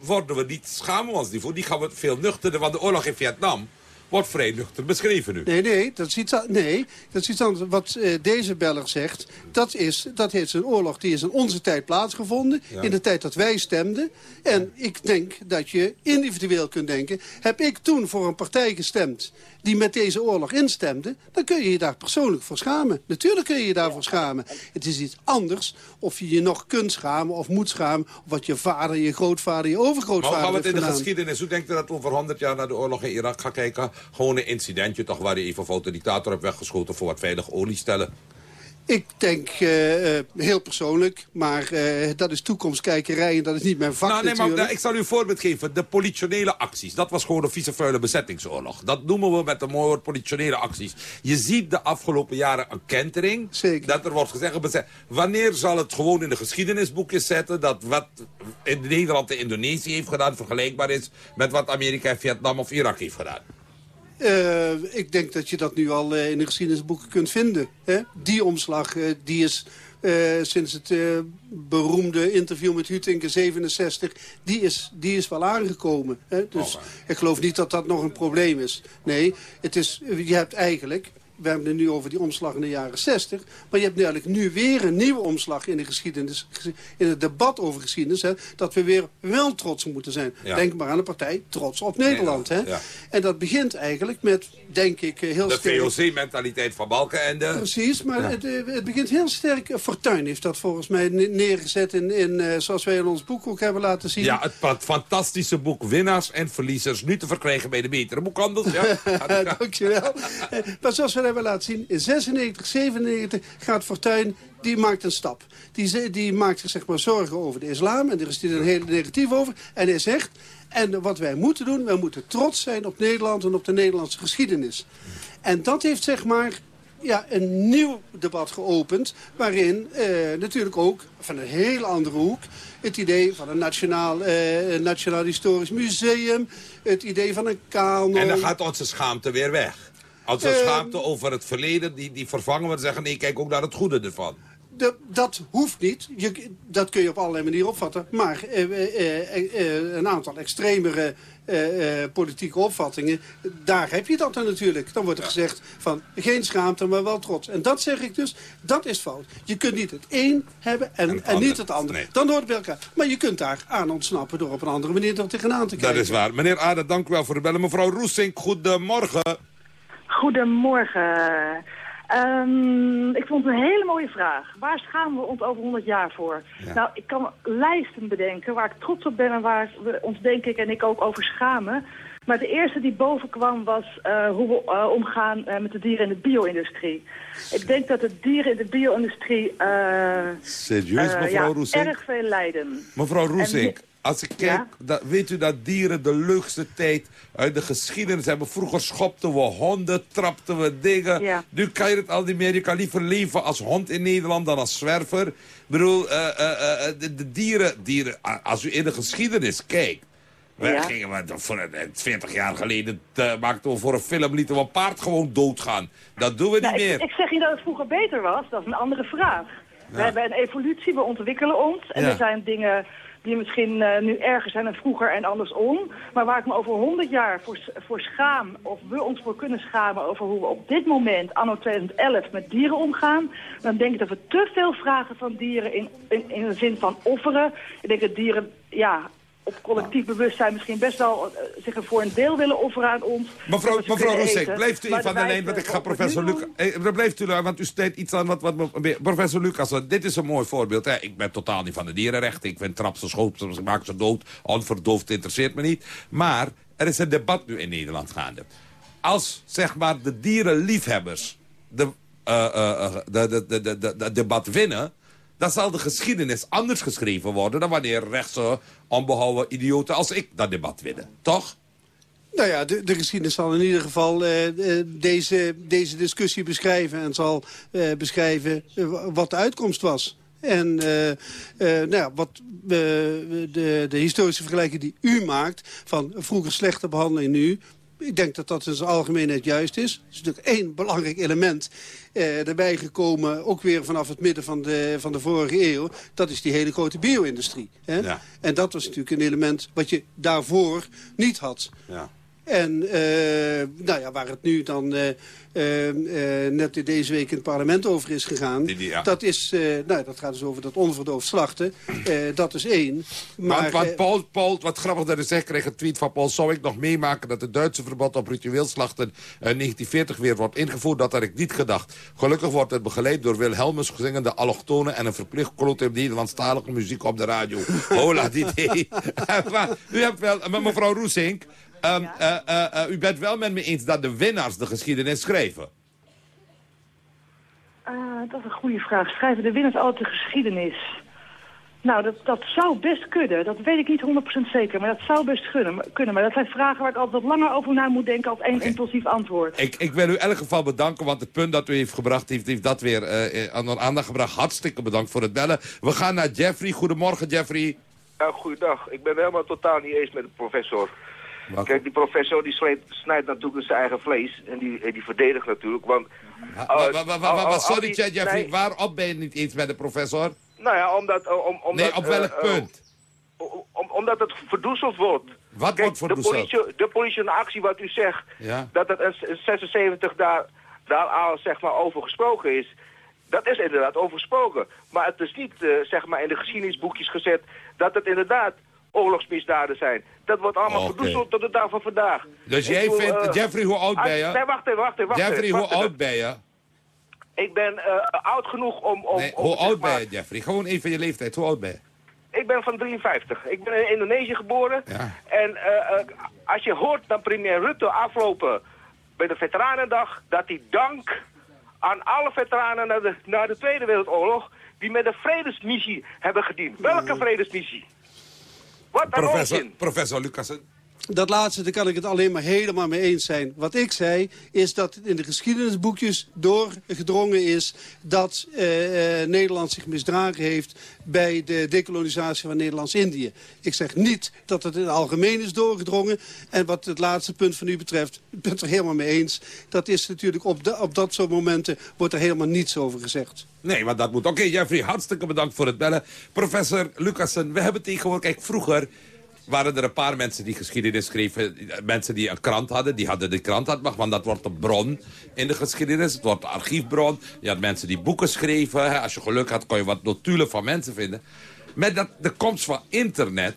worden we niet, schamen we ons niet voor. Die gaan we veel nuchterder, want de oorlog in Vietnam wordt vrij nuchter beschreven nu. Nee, nee, dat is iets, nee, dat is iets anders. Wat eh, deze beller zegt, dat, is, dat heeft een oorlog die is in onze tijd plaatsgevonden. Ja. In de tijd dat wij stemden. En ik denk dat je individueel kunt denken... heb ik toen voor een partij gestemd die met deze oorlog instemde... dan kun je je daar persoonlijk voor schamen. Natuurlijk kun je je daarvoor schamen. Het is iets anders of je je nog kunt schamen of moet schamen... of wat je vader, je grootvader, je Maar overgrootvader hoe gaan we het in de geschiedenis, hoe denkt u dat we over 100 jaar naar de oorlog in Irak gaan kijken? Gewoon een incidentje toch, waar je even foute dictator hebt weggeschoten voor wat veilig olie stellen. Ik denk eh, eh, heel persoonlijk, maar eh, dat is toekomstkijkerij en dat is niet mijn vak nou, nee, maar nou, ik zal u een voorbeeld geven. De politionele acties, dat was gewoon een vieze vuile bezettingsoorlog. Dat noemen we met een mooi woord politionele acties. Je ziet de afgelopen jaren een kentering. Zeker. Dat er wordt gezegd, bezet- wanneer zal het gewoon in de geschiedenisboekjes zetten... dat wat in Nederland en Indonesië heeft gedaan vergelijkbaar is... met wat Amerika Vietnam of Irak heeft gedaan? Eh, ik denk dat je dat nu al eh, in de geschiedenisboeken kunt vinden. Hè? Die omslag, eh, die is sinds het beroemde interview met Huting in 67... die is, die is wel aangekomen. Hè? Dus ik geloof niet dat dat nog een probleem is. Nee, het is, je hebt eigenlijk we hebben het nu over die omslag in de jaren 60. Maar je hebt natuurlijk nu weer een nieuwe omslag in de geschiedenis. In het debat over geschiedenis. Hè, dat we weer wel trots moeten zijn. Ja. Denk maar aan de partij Trots op Nederland. Hè. Ja. En dat begint eigenlijk met, denk ik, eh, heel De sterk... VOC-mentaliteit van Balkenende. Precies, maar Ja. het, eh, het begint heel sterk. eh, Fortuyn heeft dat volgens mij ne- neergezet in, in eh, zoals wij in ons boek ook hebben laten zien. Ja, het fantastische boek Winnaars en Verliezers. Nu te verkrijgen bij de betere boekhandels. Ja. Dankjewel. Maar zoals we hebben laten zien, in 96, 97 gaat Fortuyn, die maakt een stap. Die, die maakt zich zeg maar zorgen over de islam en daar is hij een heel negatief over. En hij zegt, en wat wij moeten doen, wij moeten trots zijn op Nederland en op de Nederlandse geschiedenis. En dat heeft zeg maar ja, een nieuw debat geopend... waarin eh, natuurlijk ook van een hele andere hoek... het idee van een nationaal, eh, nationaal historisch museum... het idee van een kanon... En dan gaat onze schaamte weer weg. Onze Eh, schaamte over het verleden, die, die vervangen we en zeggen... nee, kijk ook naar het goede ervan. De- dat hoeft niet. Je, dat kun je op allerlei manieren opvatten. Maar eh, eh, eh, eh, een aantal extremere eh, eh, politieke opvattingen... daar heb je dat dan natuurlijk. Dan wordt er gezegd van geen schaamte, maar wel trots. En dat zeg ik dus, dat is fout. Je kunt niet het een hebben en, en, niet het ander. Dan hoort het bij elkaar. Maar je kunt daar aan ontsnappen door op een andere manier er tegenaan te kijken. Dat is waar. Meneer Aarde, dank u wel voor de bellen. Mevrouw Roesink, goedemorgen. Goedemorgen. Ehm, ik vond het een hele mooie vraag. Waar schamen we ons over 100 jaar voor? Nou, ik kan lijsten bedenken waar ik trots op ben en waar we ons denk ik en ik ook over schamen. Maar de eerste die boven kwam was eh, hoe we eh, omgaan eh, met de dieren in de bio-industrie. Ik denk dat de dieren in de bio-industrie Serieus, mevrouw Roesink? erg veel lijden. Mevrouw Roesink, als ik kijk, dat, weet u dat dieren de leukste tijd uit de geschiedenis hebben? Vroeger schopten we honden, trapten we dingen. Nu kan je het al niet meer. Je kan liever leven als hond in Nederland dan als zwerver. Ik bedoel, eh, eh, eh, de, de dieren, dieren, als u in de geschiedenis kijkt... We Ja. gingen we voor eh, 20 jaar geleden maakten we voor een film lieten we een paard gewoon doodgaan. Dat doen we niet Nou, meer. ik, zeg niet dat het vroeger beter was, dat is een andere vraag. We hebben een evolutie, we ontwikkelen ons. En er zijn dingen die misschien eh, nu erger zijn dan vroeger en andersom. Maar waar ik me over 100 jaar voor, voor schaam, of we ons voor kunnen schamen... over hoe we op dit moment, anno 2011, met dieren omgaan... dan denk ik dat we te veel vragen van dieren in, in, in de zin van offeren. Ik denk dat dieren, ja... Op collectief bewustzijn misschien best wel eh, zich er voor een deel willen offeren aan ons. Mevrouw, mevrouw blijft u aan de want ik ga professor Lucas... Eh, blijft u daar, want u steekt iets aan wat... wat professor Lucas, eh, dit is een mooi voorbeeld. Hè. Ik ben totaal niet van de dierenrechten. Ik vind trap ze schoot, ze maak ze dood. Onverdoofd interesseert me niet. Maar er is een debat nu in Nederland gaande. Als, zeg maar, de dierenliefhebbers de, eh, eh, eh, de, de, de, de, de- de debat winnen... dan zal de geschiedenis anders geschreven worden... dan wanneer rechtse, onbehouden idioten als ik dat debat winnen. Toch? Nou ja, de, de geschiedenis zal in ieder geval eh, deze, deze discussie beschrijven... en zal eh, beschrijven eh, wat de uitkomst was. En nou ja, wat de, de historische vergelijking die u maakt... van vroeger slechte behandeling nu... Ik denk dat dat in zijn algemeenheid juist is. Er is natuurlijk één belangrijk element eh, erbij gekomen... ook weer vanaf het midden van de, van de vorige eeuw. Dat is die hele grote bio-industrie. Ja. En dat was natuurlijk een element wat je daarvoor niet had. Ja. En eh, nou ja, waar het nu dan eh, eh, net deze week in het parlement over is gegaan... Ja. dat, is, nou, dat gaat dus over dat onverdoofd slachten. Dat is één. Maar, want, eh, Paul, Paul, wat grappig dat hij zegt, kreeg een tweet van Paul... zou ik nog meemaken dat het Duitse verbod op ritueelslachten... in 1940 weer wordt ingevoerd? Dat had ik niet gedacht. Gelukkig wordt het begeleid door Wilhelmus zingende allochtonen... en een verplicht klote Nederlandstalige muziek op de radio. Hola, die idee. maar u hebt wel, maar mevrouw Roesink... ehm, eh, eh, eh, u bent wel met me eens dat de winnaars de geschiedenis schrijven. Eh, dat is een goede vraag. Schrijven de winnaars altijd de geschiedenis? Nou, dat, dat zou best kunnen. Dat weet ik niet 100% zeker, maar dat zou best kunnen. kunnen. Maar dat zijn vragen waar ik altijd wat langer over na moet denken als één impulsief antwoord. Ik, ik wil u in elk geval bedanken, want het punt dat u heeft gebracht... heeft, heeft dat weer eh, eh, aan de aandacht gebracht. Hartstikke bedankt voor het bellen. We gaan naar Jeffrey. Goedemorgen, Jeffrey. Ja, goeiedag. Ik ben helemaal totaal niet eens met de professor. Kijk, die professor die snijdt, snijdt natuurlijk zijn eigen vlees. En die, die verdedigt natuurlijk, want... Wa- eh, Sorry, Jeffrey, waarop ben je niet eens met de professor? Nou ja, omdat... eh, Om, omdat Nee, op welk eh, punt? om, omdat het verdoezeld wordt. Wat wordt De verdoezeld? politie, de politie in actie, wat u zegt, Ja. dat het een s- 76 daar, daar al zeg maar, over gesproken is. Dat is inderdaad over gesproken. Maar het is niet zeg maar, in de geschiedenisboekjes gezet dat het inderdaad oorlogsmisdaden zijn. Dat wordt allemaal verdoezeld tot de dag van vandaag. Dus Ik jij vindt... eh, Jeffrey, hoe oud ah, ben je? Nee, wacht even, wacht even. Wacht Jeffrey, hoe oud ben je? Ik ben eh, oud genoeg om... om, Nee, om, hoe oud maar- ben je, Jeffrey? Gewoon even je leeftijd. Hoe oud ben je? Ik ben van 53. Ik ben in Indonesië geboren. En eh, als je hoort dat premier Rutte aflopen bij de Veteranendag... dat hij dank aan alle veteranen na de, na de Tweede Wereldoorlog... die met de vredesmissie hebben gediend. Welke vredesmissie? Wat Professor, onzin. professor Lucassen. Dat laatste, daar kan ik het alleen maar helemaal mee eens zijn. Wat ik zei, is dat in de geschiedenisboekjes doorgedrongen is... dat eh, eh, Nederland zich misdragen heeft bij de dekolonisatie van Nederlands-Indië. Ik zeg niet dat het in het algemeen is doorgedrongen. En wat het laatste punt van u betreft, ik ben het er helemaal mee eens. Dat is natuurlijk, op, de- op dat soort momenten wordt er helemaal niets over gezegd. Nee, want dat moet. Oké, Jeffrey, hartstikke bedankt voor het bellen. Professor Lucassen, we hebben tegenwoordig... Kijk, vroeger waren er een paar mensen die geschiedenis schreven. Mensen die een krant hadden, die hadden de krant had want dat wordt een bron in de geschiedenis. Het wordt een archiefbron. Je had mensen die boeken schreven. Als je geluk had, kon je wat notulen van mensen vinden. Met dat, de komst van internet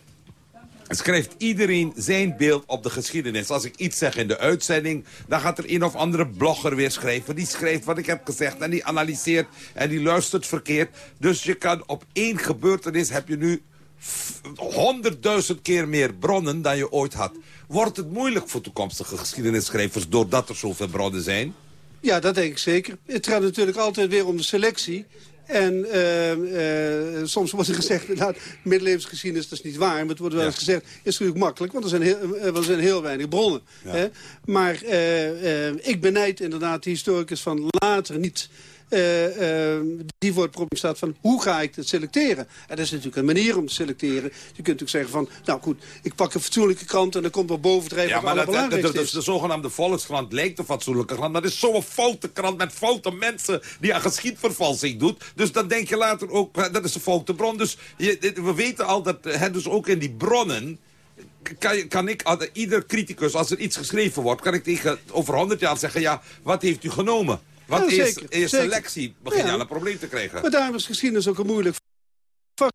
schrijft iedereen zijn beeld op de geschiedenis. Als ik iets zeg in de uitzending, dan gaat er een of andere blogger weer schrijven. Die schrijft wat ik heb gezegd en die analyseert en die luistert verkeerd. Dus je kan op één gebeurtenis heb je nu honderdduizend keer meer bronnen dan je ooit had. Wordt het moeilijk voor toekomstige geschiedenisschrijvers doordat er zoveel bronnen zijn? Ja, dat denk ik zeker. Het gaat natuurlijk altijd weer om de selectie. En eh, eh, soms wordt er gezegd, inderdaad, middeleeuwsgeschiedenis, dat is niet waar. Maar het wordt wel eens gezegd, is natuurlijk makkelijk, want er zijn heel, eh, er zijn heel weinig bronnen. Hè? Maar eh, ik benijd inderdaad de historicus van later niet... eh, eh, die voor het probleem staat van hoe ga ik het selecteren? En dat is natuurlijk een manier om te selecteren. Je kunt natuurlijk zeggen van, nou goed, ik pak een fatsoenlijke krant... en dan komt er bovendrijven Ja, maar dat, dat, dat, allerbelangrijkste dat is. is de zogenaamde volkskrant lijkt een fatsoenlijke krant. Maar dat is zo'n foute krant met foute mensen die aan geschiedvervalsing doet. Dus dan denk je later ook, hè, dat is een foute bron. Dus je, we weten al dat, hè, dus ook in die bronnen... Kan, kan ik, ieder criticus, als er iets geschreven wordt... kan ik tegen over 100 jaar zeggen, ja, wat heeft u genomen? Want Ja, eerst, zeker, eerst zeker. selectie begin je Ja. aan een probleem te krijgen. Maar daarom is geschiedenis ook een moeilijk vak.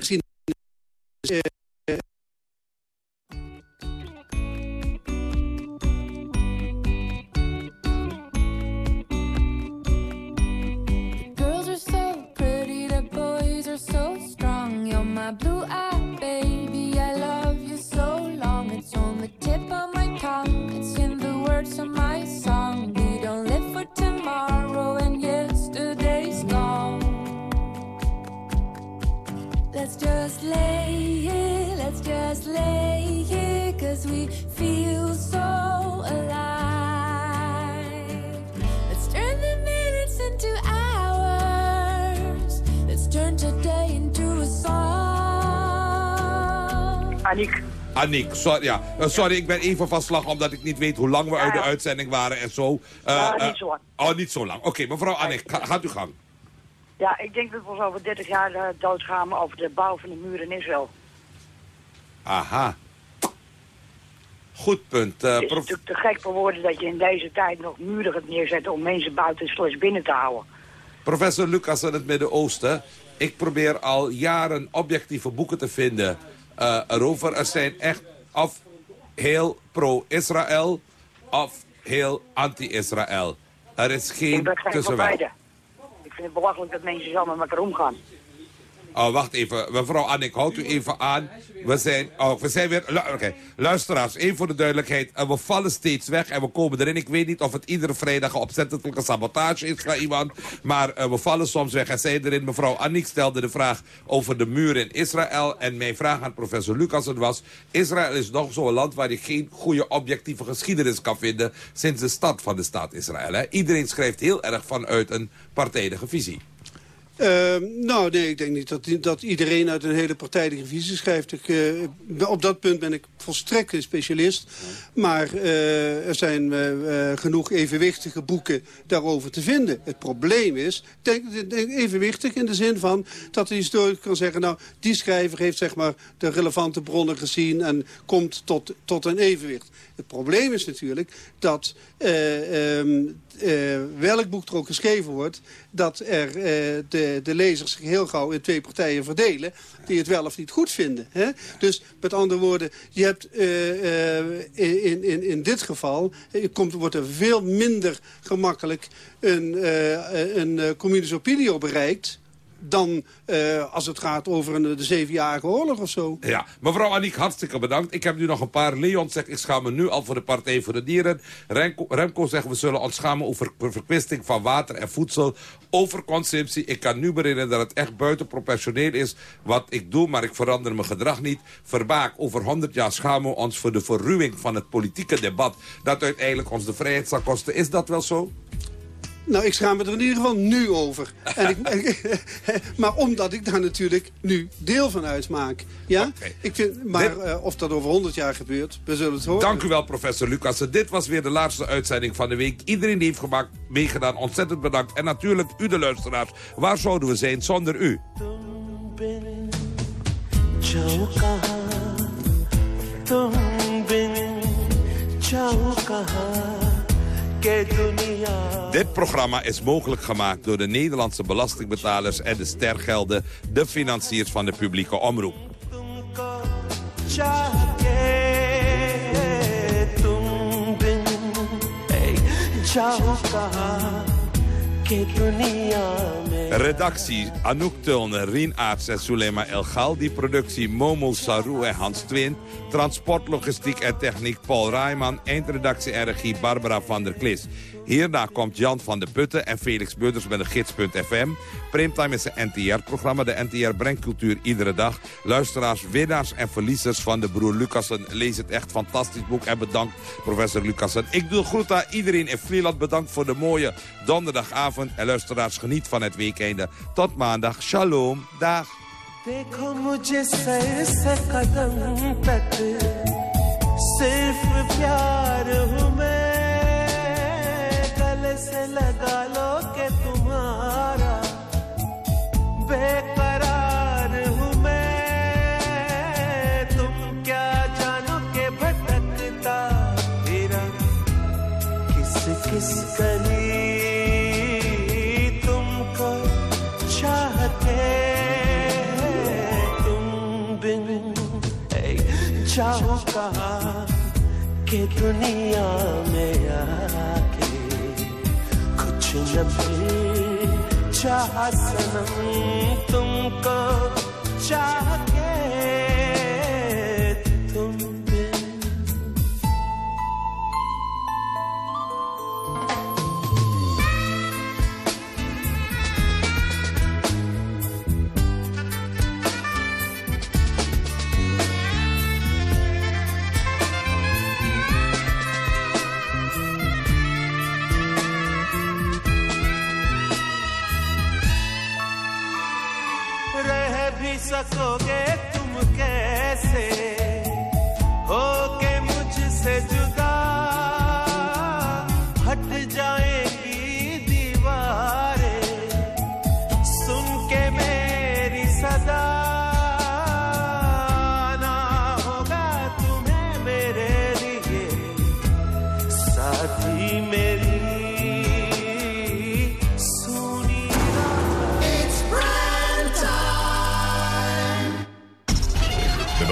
Geschiedenis, Let's just lay here, let's just lay here, cause we feel so alive. Let's turn the minutes into hours. Let's turn today into a song. Aniek. Aniek, sorry, ja. Eh, sorry, ik ben even van slag omdat ik niet weet hoe lang we uit de uitzending waren en zo. Ja, niet zo lang. Oh, niet zo lang. Oké, mevrouw Annick, ga, gaat u gang. Ja, ik denk dat we over 30 jaar eh, doodgaan over de bouw van de muur in Israël. Aha. Goed punt. eh, Het is natuurlijk te gek voor woorden dat je in deze tijd nog muren gaat neerzetten om mensen buiten slash binnen te houden. professor Lucas in het Midden-Oosten. Ik probeer al jaren objectieve boeken te vinden eh, erover. Er zijn echt of heel pro-Israël of heel anti-Israël. Er is geen tussenweg. Vind het belachelijk dat mensen zo met elkaar omgaan. Oh, wacht even. Mevrouw Annik, houdt u even aan. We zijn, oh, we zijn weer... Oké, luisteraars, één voor de duidelijkheid. We vallen steeds weg en we komen erin. Ik weet niet of het iedere vrijdag een opzettelijke sabotage is van iemand. Maar eh, we vallen soms weg en zij erin. Mevrouw Annik stelde de vraag over de muur in Israël. En mijn vraag aan professor Lucassen was... Israël is nog zo'n land waar je geen goede objectieve geschiedenis kan vinden... sinds de stad van de staat Israël. Hè? Iedereen schrijft heel erg vanuit een partijdige visie. Ehm, nou, nee, ik denk niet dat, dat iedereen uit een hele partij de revisie schrijft. Ik, eh, op dat punt ben ik volstrekt geen specialist. Maar eh, er zijn eh, genoeg evenwichtige boeken daarover te vinden. Het probleem is, denk, denk, evenwichtig in de zin van... dat de historicus kan zeggen, nou, die schrijver heeft zeg maar, de relevante bronnen gezien... en komt tot, tot een evenwicht. Het probleem is natuurlijk dat ehm, welk boek er ook geschreven wordt... dat er de, de lezers zich heel gauw in twee partijen verdelen... die het wel of niet goed vinden. Hè? Dus met andere woorden, je hebt in, in, in dit geval... komt, wordt er veel minder gemakkelijk een, een communis opinio bereikt dan uh, als het gaat over een, de zevenjarige oorlog of zo. Ja, mevrouw Aniek, hartstikke bedankt. Ik heb nu nog een paar. Leon zegt, ik schaam me nu al voor de Partij voor de Dieren. Remco, zegt, we zullen ons schamen over verkwisting van water en voedsel. Overconsumptie. Ik kan nu bereiden dat het echt buitenproportioneel is wat ik doe, maar ik verander mijn gedrag niet. Verbaak, over 100 jaar schamen we ons voor de verruwing van het politieke debat... dat uiteindelijk ons de vrijheid zal kosten. Is dat wel zo? Nou, ik schaam me er in ieder geval nu over. En ik, maar omdat ik daar natuurlijk nu deel van uitmaak. Ja? Ik vind, maar uh, of dat over 100 jaar gebeurt, we zullen het horen. Dank u wel, professor Lucassen. Dit was weer de laatste uitzending van de week. Iedereen die heeft gemaakt, meegedaan, ontzettend bedankt. En natuurlijk u de luisteraars. Waar zouden we zijn zonder u? Dit programma is mogelijk gemaakt door de Nederlandse belastingbetalers en de stergelden, de financiers van de publieke omroep. Redactie Anouk Tulner, Rien Aarts en Sulema El Die productie Momo Sarou en Hans Twin. Transportlogistiek en techniek Paul Rijman. Eindredactie en regie Barbara van der Klis. Hierna komt Jan van de Putten en Felix Beurders met de gids.fm. Primetime is een NTR-programma. De NTR brengt cultuur iedere dag. Luisteraars, winnaars en verliezers van de broer Lucassen. Lees het echt fantastisch boek en bedankt professor Lucassen. Ik doe groet aan iedereen in Vlieland. Bedankt voor de mooie donderdagavond. En luisteraars, geniet van het weekende. Tot maandag. Shalom. Dag. देखो मुझे सर से कदम तक सिर्फ प्यार हूँ मैं गले से लगा लो के तुम्हारा। बेकरार हूँ मैं। तुम क्या जानो के भटकता तेरा किस किस गली तुमको चाहते जाओ कहा? के दुनिया में आके न चाह सनम तुमको चाह के सकोगे तुम कैसे? हो के मुझसे जुदा। हट जाएगी दीवारें। सुन के मेरी सदा। ना होगा तुम्हें मेरे लिए। साथी मेरी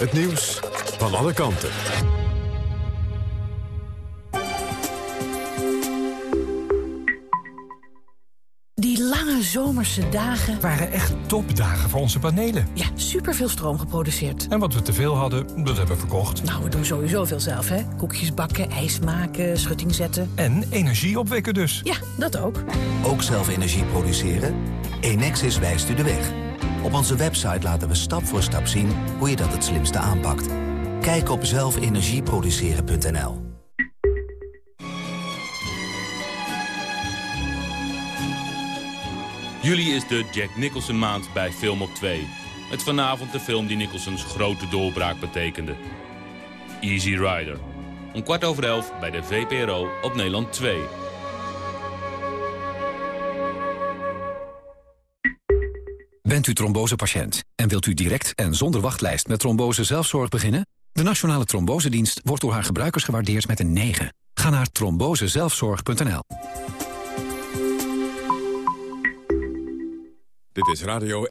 Het nieuws van alle kanten. Die lange zomer zomerse dagen... waren echt topdagen voor onze panelen. Ja, superveel stroom geproduceerd. En wat we teveel hadden, dat hebben we verkocht. Nou, we doen sowieso veel zelf, hè. Koekjes bakken, ijs maken, schutting zetten. En energie opwekken dus. Ja, dat ook. Ook zelf energie produceren? Enexis wijst u de weg. Op onze website laten we stap voor stap zien hoe je dat het slimste aanpakt. Kijk op zelfenergieproduceren.nl Juli is de Jack Nicholson maand bij Film op 2. Met vanavond de film die Nicholsons grote doorbraak betekende. Easy Rider. Om kwart over elf bij de VPRO op Nederland 2. Bent u trombosepatiënt en wilt u direct en zonder wachtlijst met trombose zelfzorg beginnen? De Nationale Trombosedienst wordt door haar gebruikers gewaardeerd met een 9. Ga naar trombosezelfzorg.nl. Dit is Radio